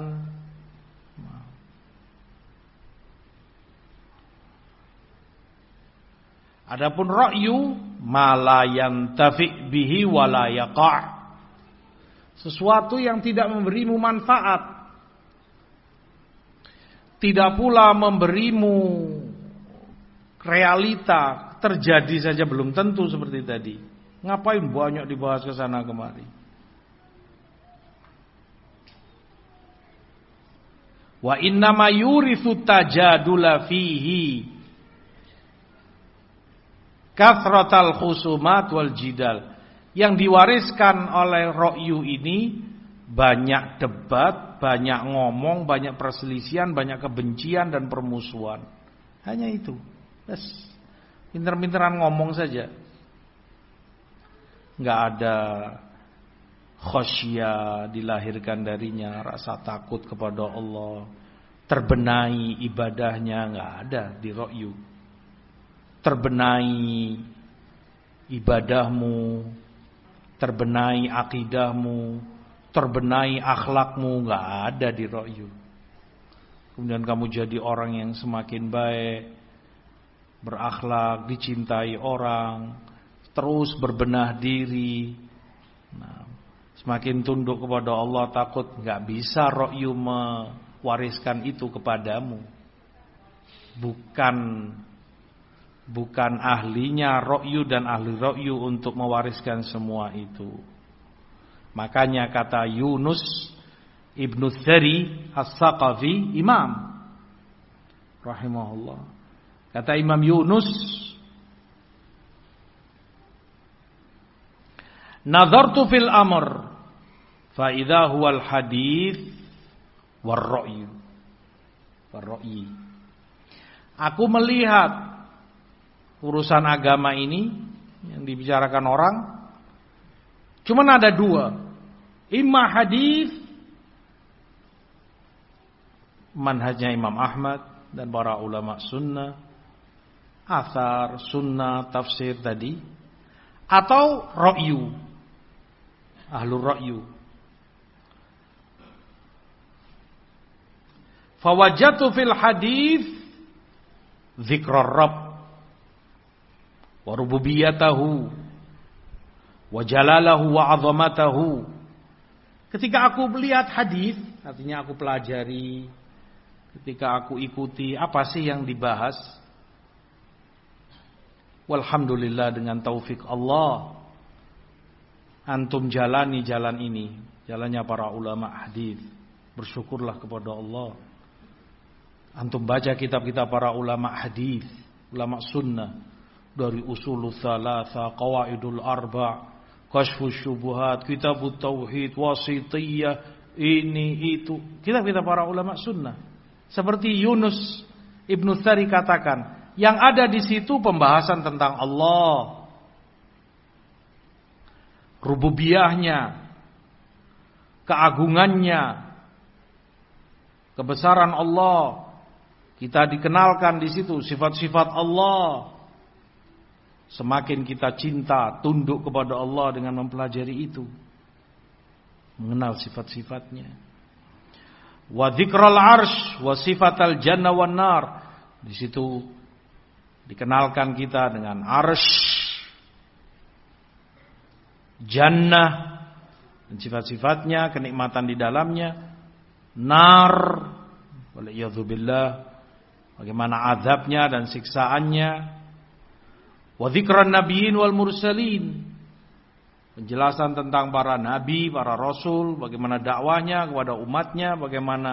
Adapun ra'yu malayan tafi bihi wala Sesuatu yang tidak memberimu manfaat. Tidak pula memberimu realita terjadi saja belum tentu seperti tadi. Ngapain banyak dibahas ke sana kemari? Wa inna ma yurithu tajadula fihi kathratal khusumat wal jidal yang diwariskan oleh Rokyu ini banyak debat, banyak ngomong, banyak perselisihan, banyak kebencian dan permusuhan. Hanya itu. Yes. Pinter-pinteran ngomong saja. Enggak ada khosya dilahirkan darinya, rasa takut kepada Allah, terbenahi ibadahnya enggak ada di Rokyu. Terbenahi ibadahmu, terbenahi akidahmu, terbenahi akhlakmu, nggak ada di ro'yu. Kemudian kamu jadi orang yang semakin baik, berakhlak, dicintai orang, terus berbenah diri. Nah, semakin tunduk kepada Allah, takut nggak bisa ro'yu mewariskan itu kepadamu. Bukan bukan ahlinya rokyu dan ahli rokyu untuk mewariskan semua itu. Makanya kata Yunus ibnu Thari as-Saqafi imam rahimahullah. Kata Imam Yunus Nazartu fil amr fa idza huwa al hadith war ra'yu. Aku melihat urusan agama ini yang dibicarakan orang cuman ada dua imma hadis manhajnya Imam Ahmad dan para ulama sunnah asar sunnah tafsir tadi. Atau ra'yu. Ahlul ra'yu. Fawajatu fil hadis zikrar rabb. Wa rububiyatahu. Wa wa azamatahu. Ketika aku melihat hadis, artinya aku pelajari, ketika aku ikuti apa sih yang dibahas? Walhamdulillah dengan taufik Allah antum jalani jalan ini, jalannya para ulama hadis. Bersyukurlah kepada Allah. Antum baca kitab-kitab para ulama hadis, ulama sunnah dari usul thalatha, qawaidul arba, kashfus syubuhat, kitab tauhid, wasitiyah, ini itu. Kitab-kitab para ulama sunnah. Seperti Yunus Ibnu Thari katakan, yang ada di situ pembahasan tentang Allah, rububiyahnya, keagungannya, kebesaran Allah, Kita dikenalkan di situ sifat-sifat Allah. Semakin kita cinta, tunduk kepada Allah dengan mempelajari itu. Mengenal sifat-sifatnya. Wa dzikral arsh wa sifatal jannah wan nar. Di situ dikenalkan kita dengan arsh jannah dan sifat-sifatnya, kenikmatan di dalamnya, nar, waliyadzubillah, bagaimana azabnya dan siksaannya, wa dzikran nabiyyin wal mursalin, penjelasan tentang para nabi, para rasul, bagaimana dakwahnya kepada umatnya, bagaimana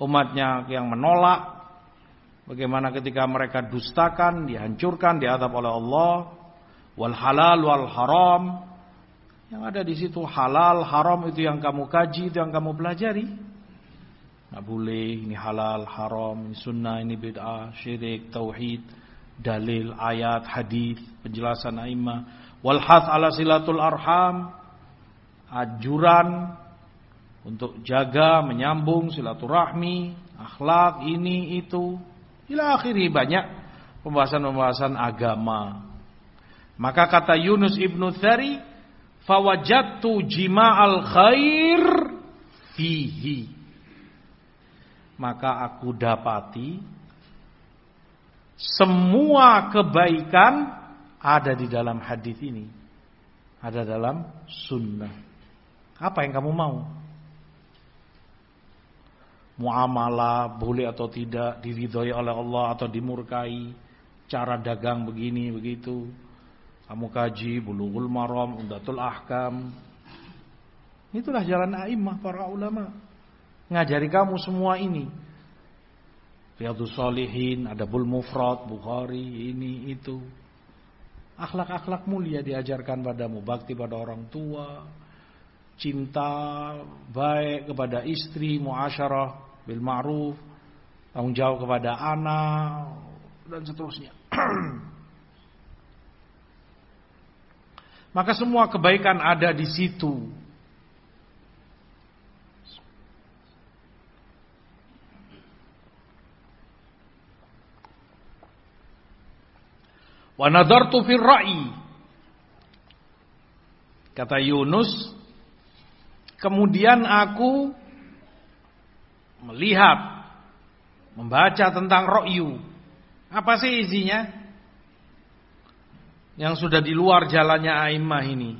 umatnya yang menolak, bagaimana ketika mereka dustakan, dihancurkan, diadab oleh Allah, wal halal wal haram, yang ada di situ halal, haram itu yang kamu kaji, itu yang kamu pelajari. Nggak boleh, ini halal, haram, ini sunnah, ini bid'ah, syirik, tauhid, dalil, ayat, hadis, penjelasan a'immah. Walhath ala silatul arham, ajuran untuk jaga, menyambung silaturahmi, akhlak, ini, itu. Ila akhiri banyak pembahasan-pembahasan agama. Maka kata Yunus ibnu Thari, fawajattu jima'al khair fihi. Maka aku dapati semua kebaikan ada di dalam hadis ini. Ada dalam sunnah. Apa yang kamu mau muamalah boleh atau tidak diridhoi oleh Allah atau dimurkai cara dagang begini begitu kamu kaji bulughul maram, undatul ahkam. Itulah jalan a'immah para ulama. Ngajari kamu semua ini. Riyadus Salihin, Adabul Mufrad, Bukhari, ini itu. Akhlak-akhlak mulia diajarkan padamu, bakti pada orang tua, cinta baik kepada istri, muasyarah bil ma'ruf, tanggung jawab kepada anak dan seterusnya. [CLEARS THROAT] Maka semua kebaikan ada di situ. Wa nadartu fil ra'i. Kata Yunus, kemudian aku melihat membaca tentang ra'yu. Apa sih isinya? yang sudah di luar jalannya a'immah ini.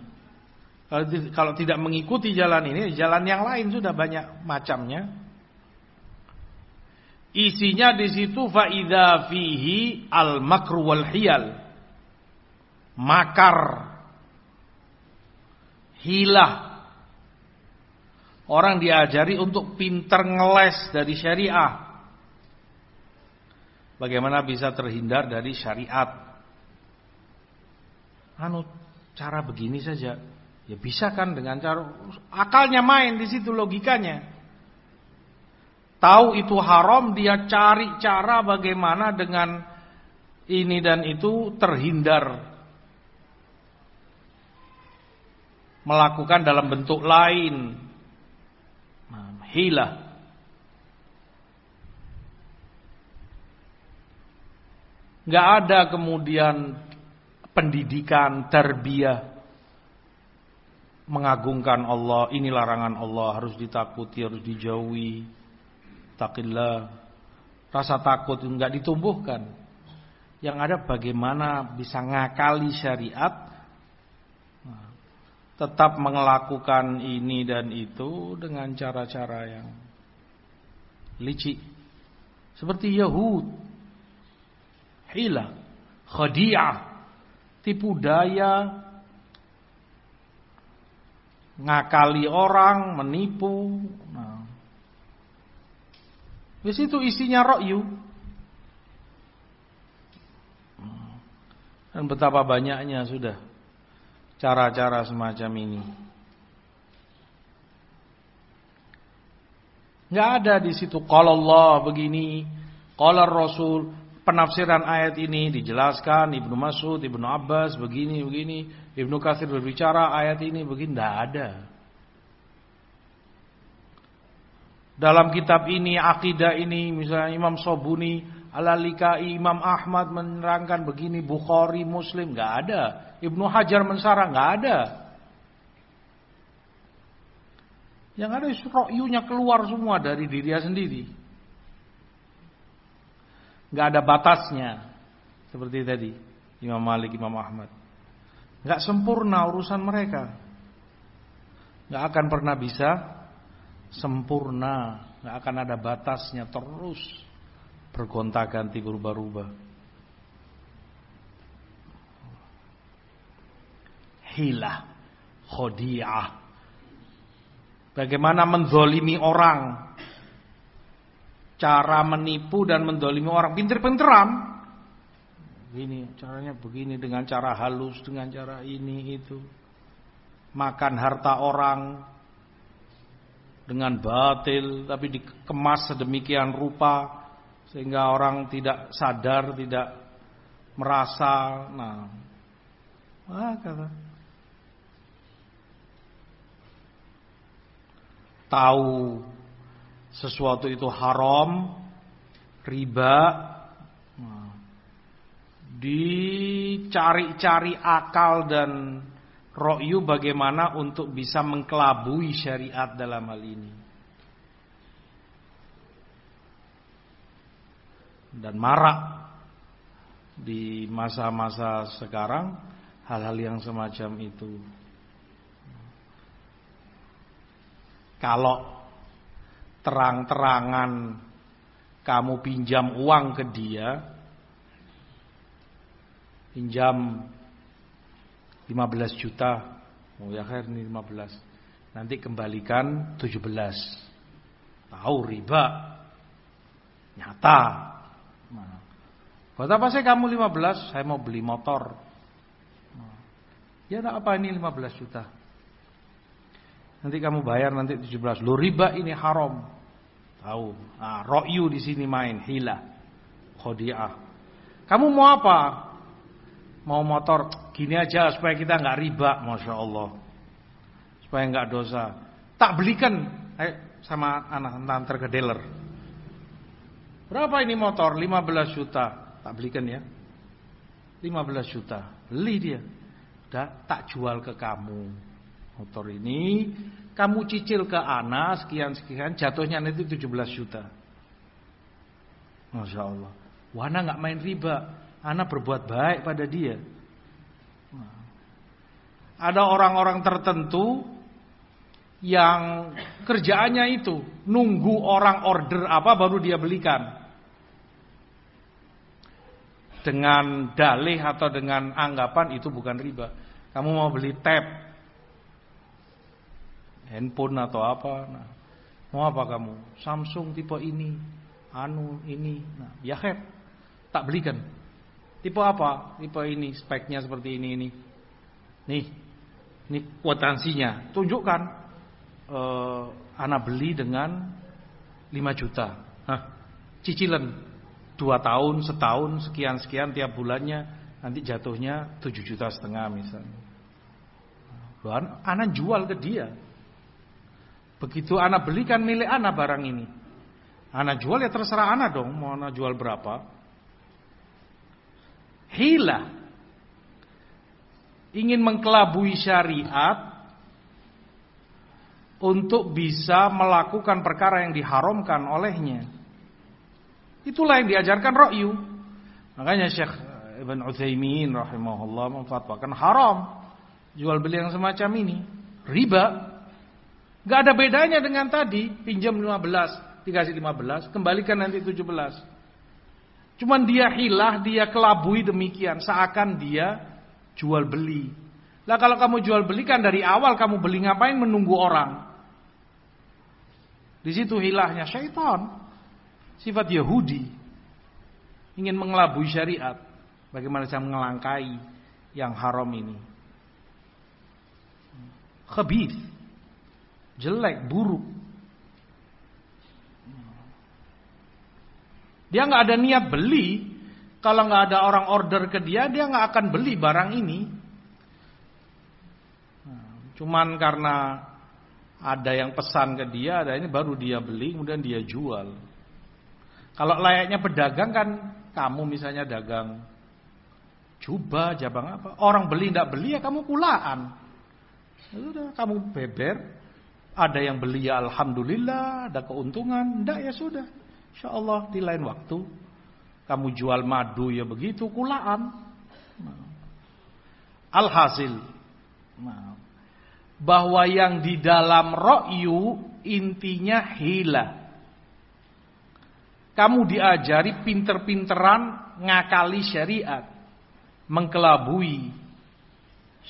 Kalau tidak mengikuti jalan ini, jalan yang lain sudah banyak macamnya. Isinya di situ faida fihi al makru wal hiyal. Makar. Hilah. Orang diajari untuk pinter ngeles dari syariah. Bagaimana bisa terhindar dari syariat anu cara begini saja. Ya bisa kan dengan cara akalnya main di situ logikanya. Tahu itu haram dia cari cara bagaimana dengan ini dan itu terhindar melakukan dalam bentuk lain. Hilah. Gak ada kemudian pendidikan, terbiah mengagungkan Allah, ini larangan Allah, harus ditakuti, harus dijauhi. Takillah. Rasa takut enggak ditumbuhkan. Yang ada bagaimana bisa ngakali syariat tetap melakukan ini dan itu dengan cara-cara yang licik. Seperti Yahud. Hila, khadi'ah tipu daya, ngakali orang, menipu. Nah. Di situ isinya rokyu. Dan betapa banyaknya sudah cara-cara semacam ini. Nggak ada di situ kalau Allah begini, kalau Rasul penafsiran ayat ini dijelaskan Ibnu Mas'ud, Ibnu Abbas begini begini, Ibnu Katsir berbicara ayat ini begini tidak ada. dalam kitab ini, akidah ini, misalnya Imam Sobuni, Al-Alikai, Imam Ahmad menerangkan begini, Bukhari, Muslim, nggak ada. Ibnu Hajar mensara, nggak ada. Yang ada ro'yunya keluar semua dari dirinya sendiri. Nggak ada batasnya. Seperti tadi, Imam Malik, Imam Ahmad. Nggak sempurna urusan mereka. Nggak akan pernah bisa sempurna, nggak akan ada batasnya terus bergonta-ganti berubah-ubah. Hilah, khodi'ah. Bagaimana menzolimi orang. Cara menipu dan menzolimi orang. Pinter-pinteran. Ini caranya begini dengan cara halus, dengan cara ini itu. Makan harta orang, dengan batil tapi dikemas sedemikian rupa sehingga orang tidak sadar, tidak merasa. Nah, kata tahu sesuatu itu haram, riba, nah, dicari-cari akal dan Rokyu bagaimana untuk bisa mengkelabui syariat dalam hal ini. Dan marak di masa-masa sekarang hal-hal yang semacam itu. Kalau terang-terangan kamu pinjam uang ke dia, pinjam 15 juta. Oh ya khair ini 15. Nanti kembalikan 17. Tahu riba. Nyata. Buat apa sih kamu 15? Saya mau beli motor. Ya tak apa ini 15 juta. Nanti kamu bayar nanti 17. Lo riba ini haram. Tahu. Nah, ro'yu di sini main hila. Khodi'ah. Kamu mau apa? mau motor gini aja supaya kita nggak riba, masya Allah, supaya nggak dosa. Tak belikan, eh, sama anak nanti ke dealer. Berapa ini motor? 15 juta. Tak belikan ya. 15 juta. Beli dia. Udah tak jual ke kamu. Motor ini kamu cicil ke Ana sekian-sekian jatuhnya nanti 17 juta. Masya Allah. Wana nggak main riba. Anak berbuat baik pada dia. Ada orang-orang tertentu yang kerjaannya itu nunggu orang order apa baru dia belikan. Dengan dalih atau dengan anggapan itu bukan riba. Kamu mau beli tab, handphone atau apa? Nah, mau apa kamu? Samsung tipe ini, anu ini. Nah, ya tak belikan. Tipe apa? Tipe ini, speknya seperti ini ini. Nih, ini kuotansinya. Tunjukkan. Uh, anak beli dengan 5 juta. Hah, cicilan 2 tahun, setahun, sekian-sekian tiap bulannya. Nanti jatuhnya 7 juta setengah misalnya. Anak jual ke dia. Begitu anak belikan milik anak barang ini. Anak jual ya terserah anak dong. Mau anak jual berapa hila ingin mengkelabui syariat untuk bisa melakukan perkara yang diharamkan olehnya. Itulah yang diajarkan rokyu. Makanya Syekh Ibn Utsaimin rahimahullah memfatwakan haram jual beli yang semacam ini. Riba. Gak ada bedanya dengan tadi pinjam 15, dikasih 15, kembalikan nanti 17. Cuman dia hilah, dia kelabui demikian. Seakan dia jual beli. Lah kalau kamu jual beli kan dari awal kamu beli ngapain menunggu orang. Di situ hilahnya syaitan. Sifat Yahudi. Ingin mengelabui syariat. Bagaimana saya mengelangkai yang haram ini. Khabith. Jelek, buruk. Dia nggak ada niat beli. Kalau nggak ada orang order ke dia, dia nggak akan beli barang ini. Cuman karena Ada yang pesan ke dia, ada ini baru dia beli, kemudian dia jual. Kalau layaknya pedagang kan, kamu misalnya dagang jubah, jabang apa. Orang beli tidak beli ya kamu kulaan. Ya sudah, kamu beber. Ada yang beli ya Alhamdulillah, ada keuntungan. Tidak ya sudah. Insya Allah di lain waktu. Kamu jual madu ya begitu, kulaan. Alhasil. Bahwa yang di dalam ro'yu intinya hila. Kamu diajari pinter-pinteran ngakali syariat, mengkelabui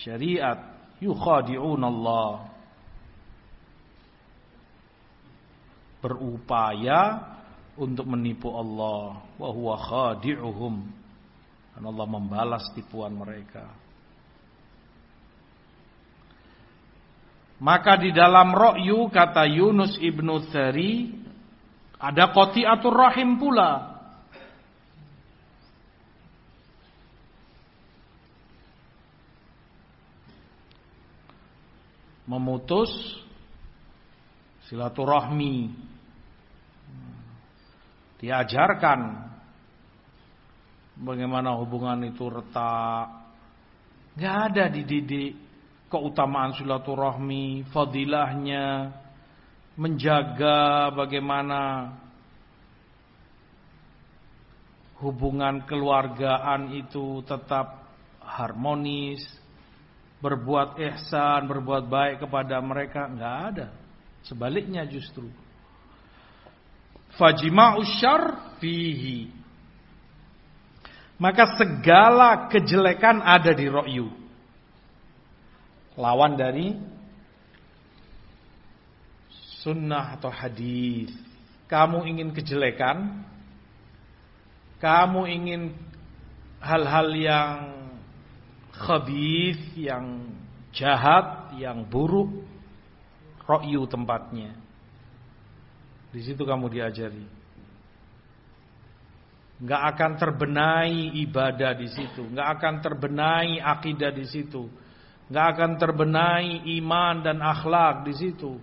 syariat, yukhadi'un Allah. Berupaya untuk menipu Allah, wa khadi'uhum. Dan Allah membalas tipuan mereka. Maka di dalam ro'yu kata Yunus ibnu Thari ada atur rahim pula. Memutus silaturahmi. Diajarkan bagaimana hubungan itu retak. Gak ada dididik keutamaan silaturahmi, fadilahnya, menjaga bagaimana hubungan keluargaan itu tetap harmonis, berbuat ihsan, berbuat baik kepada mereka, enggak ada. Sebaliknya justru. Fajima'u syar fihi. Maka segala kejelekan ada di ro'yu lawan dari sunnah atau hadis. Kamu ingin kejelekan, kamu ingin hal-hal yang khabith, yang jahat, yang buruk, ro'yu tempatnya. Di situ kamu diajari. Gak akan terbenai ibadah di situ, gak akan terbenai akidah di situ nggak akan terbenai iman dan akhlak di situ.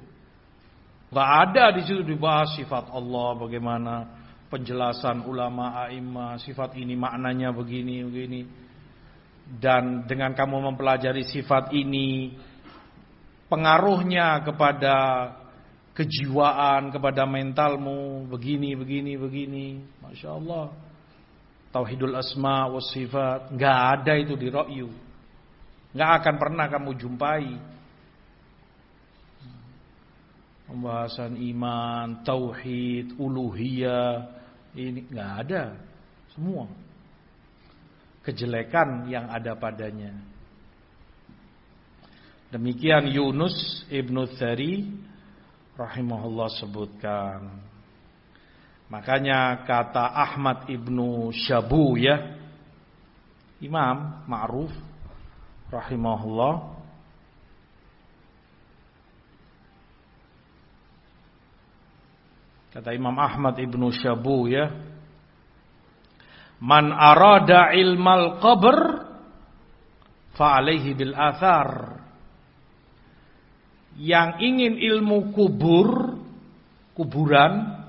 Nggak ada di situ dibahas sifat Allah bagaimana penjelasan ulama aima sifat ini maknanya begini begini. Dan dengan kamu mempelajari sifat ini pengaruhnya kepada kejiwaan, kepada mentalmu begini begini begini. Masya Allah. Tauhidul asma was sifat nggak ada itu di ro'yu nggak akan pernah kamu jumpai pembahasan iman, tauhid, uluhiyah ini nggak ada semua kejelekan yang ada padanya. Demikian Yunus ibnu Thari rahimahullah sebutkan. Makanya kata Ahmad ibnu Syabu ya, Imam ma'ruf rahimahullah Kata Imam Ahmad Ibnu Syabu ya. Man arada ilmal qabr Fa'alaihi bil athar. Yang ingin ilmu kubur Kuburan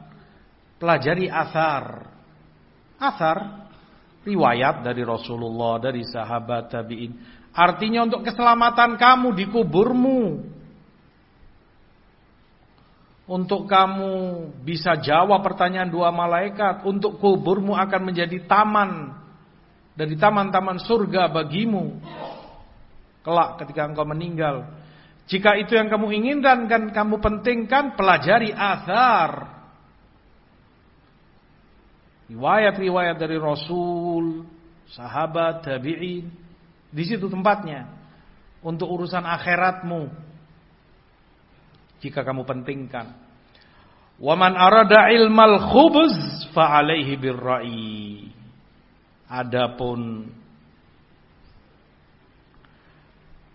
Pelajari athar. Athar Riwayat dari Rasulullah Dari sahabat tabi'in. Artinya untuk keselamatan kamu di kuburmu. Untuk kamu bisa jawab pertanyaan dua malaikat. Untuk kuburmu akan menjadi taman. Dari taman-taman surga bagimu. Kelak ketika engkau meninggal. Jika itu yang kamu inginkan dan kamu pentingkan, pelajari azhar. Riwayat-riwayat dari Rasul, sahabat, tabi'in. Di situ tempatnya untuk urusan akhiratmu. Jika kamu pentingkan. Waman arada ilmal khubuz fa alaihi birra'i. Adapun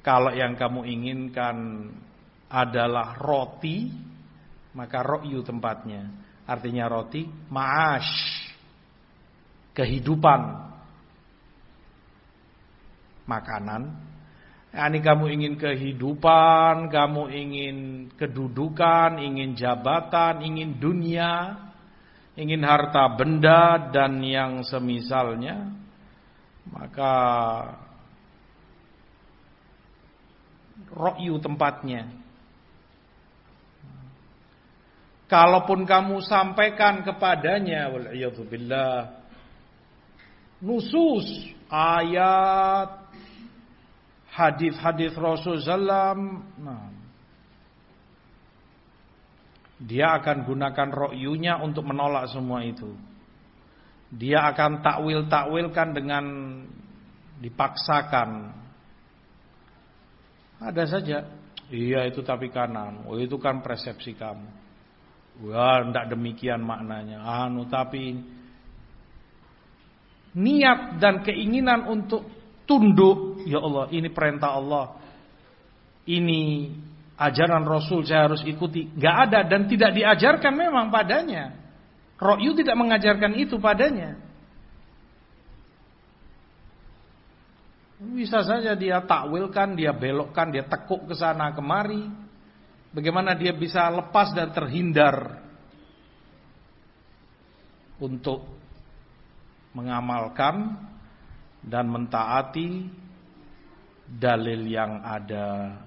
kalau yang kamu inginkan adalah roti, maka ro'yu tempatnya. Artinya roti, ma'ash. Kehidupan makanan Yani kamu ingin kehidupan, kamu ingin kedudukan, ingin jabatan, ingin dunia, ingin harta benda dan yang semisalnya, maka rokyu tempatnya. Kalaupun kamu sampaikan kepadanya, billah, nusus, ayat, hadis-hadis Rasul Sallam. Nah, dia akan gunakan ro'yunya untuk menolak semua itu. Dia akan takwil-takwilkan dengan dipaksakan. Ada saja. Iya itu tapi kanan. Oh itu kan persepsi kamu. Wah, tidak demikian maknanya. Anu tapi niat dan keinginan untuk tunduk, ya Allah, ini perintah Allah. Ini ajaran Rasul saya harus ikuti. Gak ada dan tidak diajarkan memang padanya. Rokyu tidak mengajarkan itu padanya. Bisa saja dia takwilkan, dia belokkan, dia tekuk ke sana kemari. Bagaimana dia bisa lepas dan terhindar untuk mengamalkan dan mentaati dalil yang ada.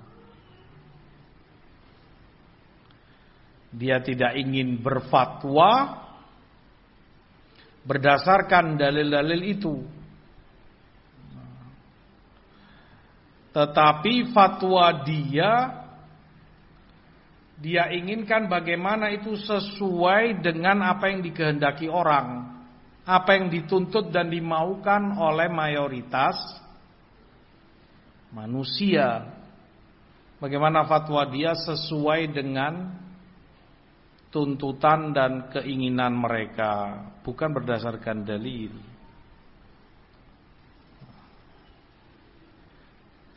Dia tidak ingin berfatwa berdasarkan dalil-dalil itu. Tetapi fatwa dia dia inginkan bagaimana itu sesuai dengan apa yang dikehendaki orang apa yang dituntut dan dimaukan oleh mayoritas manusia. Bagaimana fatwa dia sesuai dengan tuntutan dan keinginan mereka, bukan berdasarkan dalil.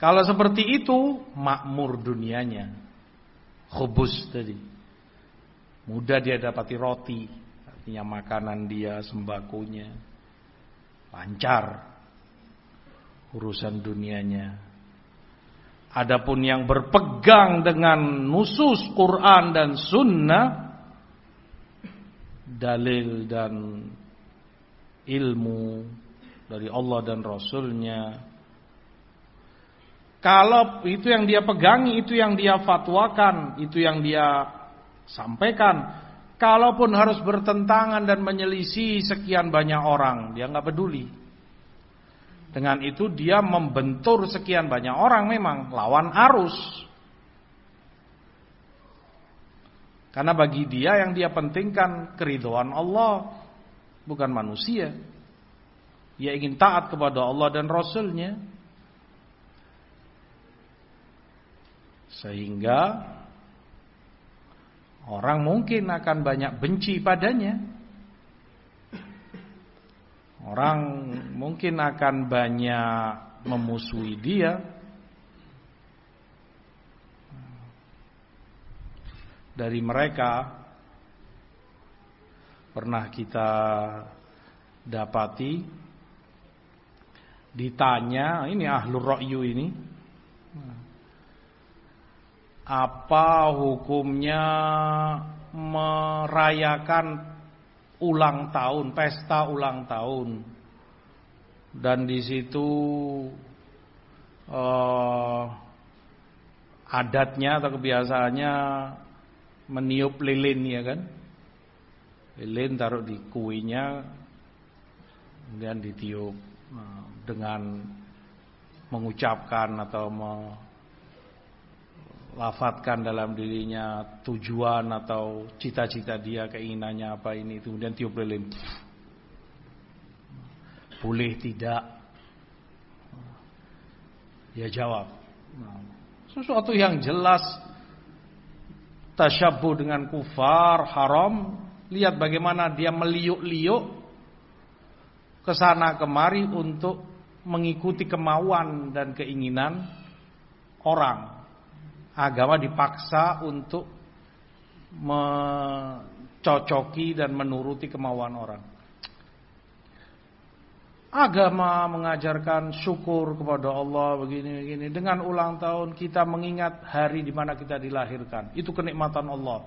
Kalau seperti itu, makmur dunianya. Khubus tadi. Mudah dia dapati roti, artinya makanan dia, sembakonya lancar urusan dunianya. Adapun yang berpegang dengan nusus Quran dan Sunnah, dalil dan ilmu dari Allah dan Rasulnya. Kalau itu yang dia pegangi, itu yang dia fatwakan, itu yang dia sampaikan, Kalaupun harus bertentangan dan menyelisih sekian banyak orang, dia nggak peduli. Dengan itu dia membentur sekian banyak orang memang lawan arus. Karena bagi dia yang dia pentingkan keriduan Allah, bukan manusia. Dia ingin taat kepada Allah dan Rasulnya. Sehingga Orang mungkin akan banyak benci padanya. Orang mungkin akan banyak memusuhi dia. Dari mereka pernah kita dapati ditanya ini ahlur ra'yu ini apa hukumnya merayakan ulang tahun, pesta ulang tahun. Dan di situ uh, adatnya atau kebiasaannya meniup lilin ya kan. Lilin taruh di kuinya kemudian ditiup uh, dengan mengucapkan atau lafatkan dalam dirinya tujuan atau cita-cita dia, keinginannya apa ini, kemudian tiup lilin. Boleh tidak? Dia jawab. Sesuatu yang jelas tasyabuh dengan kufar, haram. Lihat bagaimana dia meliuk-liuk ke sana kemari untuk mengikuti kemauan dan keinginan orang agama dipaksa untuk mencocoki dan menuruti kemauan orang. Agama mengajarkan syukur kepada Allah begini-begini. Dengan ulang tahun kita mengingat hari di mana kita dilahirkan. Itu kenikmatan Allah.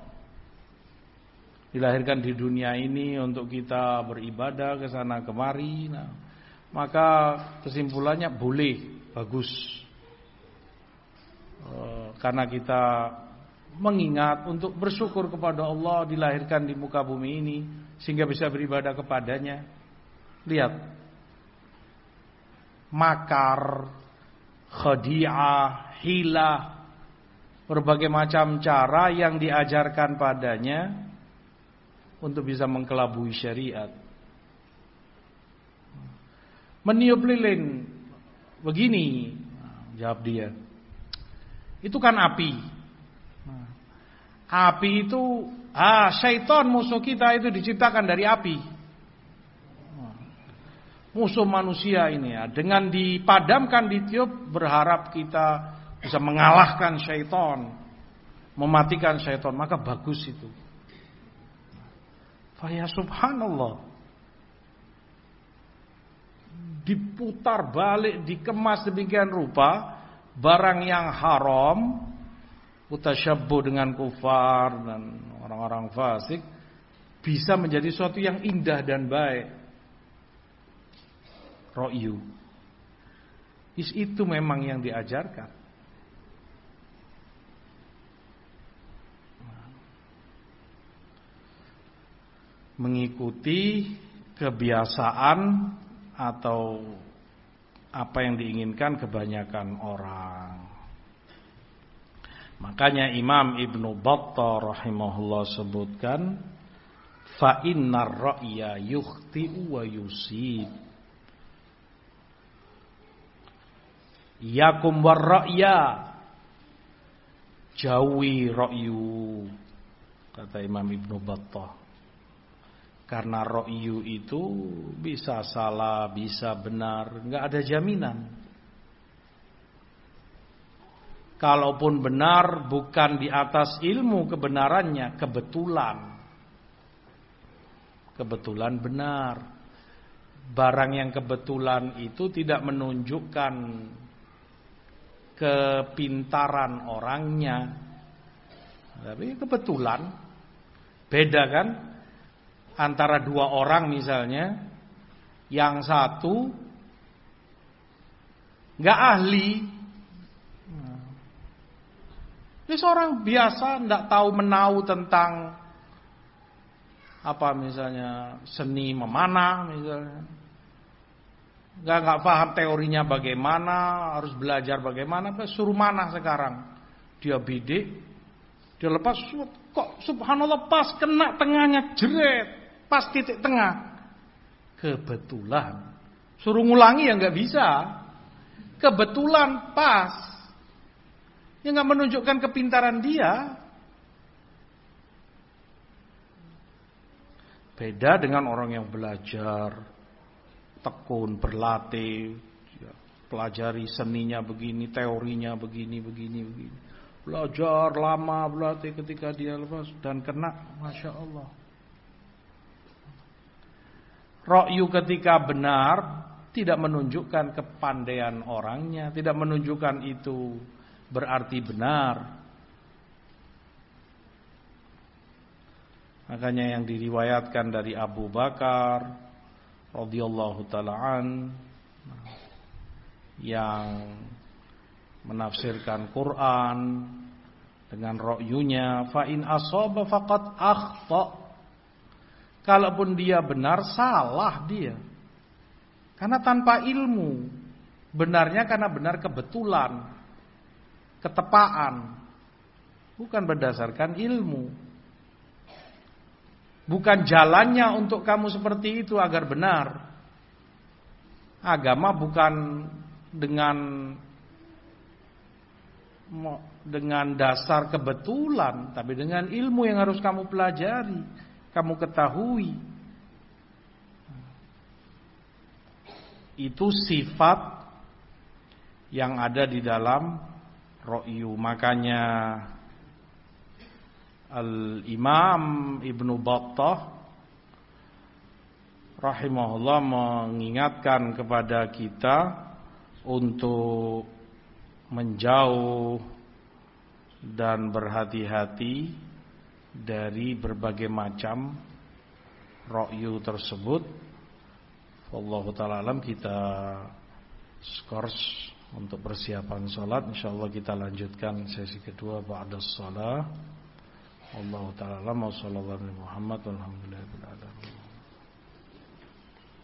Dilahirkan di dunia ini untuk kita beribadah ke sana kemari. Nah, maka kesimpulannya boleh, bagus. Eh, karena kita mengingat untuk bersyukur kepada Allah dilahirkan di muka bumi ini sehingga bisa beribadah kepadanya. Lihat makar, khadi'ah, hilah, berbagai macam cara yang diajarkan padanya untuk bisa mengkelabui syariat. Meniup lilin begini, jawab dia. Itu kan api. Api itu ah syaitan musuh kita itu diciptakan dari api musuh manusia ini ya. Dengan dipadamkan ditiup berharap kita bisa mengalahkan syaitan, mematikan syaitan, maka bagus itu. Faya subhanallah. Diputar balik, dikemas demikian rupa barang yang haram utasyabbu dengan kufar dan orang-orang fasik bisa menjadi sesuatu yang indah dan baik ro'yu. Is itu memang yang diajarkan. Mengikuti kebiasaan atau apa yang diinginkan kebanyakan orang. Makanya Imam Ibnu Battah rahimahullah sebutkan fa innar ra'ya yukhti'u wa yusib Yakum warra'ya Jauhi ra'yu Kata Imam Ibn Battah Karena ra'yu itu Bisa salah, bisa benar nggak ada jaminan. Kalaupun benar Bukan di atas ilmu kebenarannya Kebetulan. Kebetulan benar. Barang yang kebetulan itu tidak menunjukkan kepintaran orangnya. Tapi kebetulan. Beda kan antara dua orang misalnya yang satu nggak ahli. Ini seorang biasa nggak tahu menau tentang apa misalnya seni memanah misalnya nggak nggak paham teorinya bagaimana, harus belajar bagaimana, suruh mana sekarang. Dia bidik, dia lepas, kok subhanallah pas kena tengahnya jeret, pas titik tengah. Kebetulan, suruh ngulangi ya nggak bisa. Kebetulan pas, ya nggak menunjukkan kepintaran dia. Beda dengan orang yang belajar tekun, berlatih, ya, pelajari seninya begini, teorinya begini, begini, begini. Belajar lama, berlatih ketika dia lepas dan kena, masya Allah. Rokyu ketika benar tidak menunjukkan kepandaian orangnya, tidak menunjukkan itu berarti benar. Makanya yang diriwayatkan dari Abu Bakar radhiyallahu taalaan yang menafsirkan Quran dengan ro'yunya fa in asaba faqad akhta kalaupun dia benar salah dia. Karena tanpa ilmu. Benarnya karena benar kebetulan. Ketepaan. Bukan berdasarkan ilmu. Bukan jalannya untuk kamu seperti itu agar benar. Agama bukan dengan dengan dasar kebetulan, tapi dengan ilmu yang harus kamu pelajari, kamu ketahui. Itu sifat yang ada di dalam ro'yu. Makanya Al-Imam Ibnu Battah rahimahullah mengingatkan kepada kita untuk menjauh dan berhati-hati dari berbagai macam rokyu tersebut. Allah taala alam kita skors untuk persiapan sholat. Insyaallah kita lanjutkan sesi kedua ba'da shalah. Allah taala alam wa sallallahu alaihi Muhammad walhamdulillah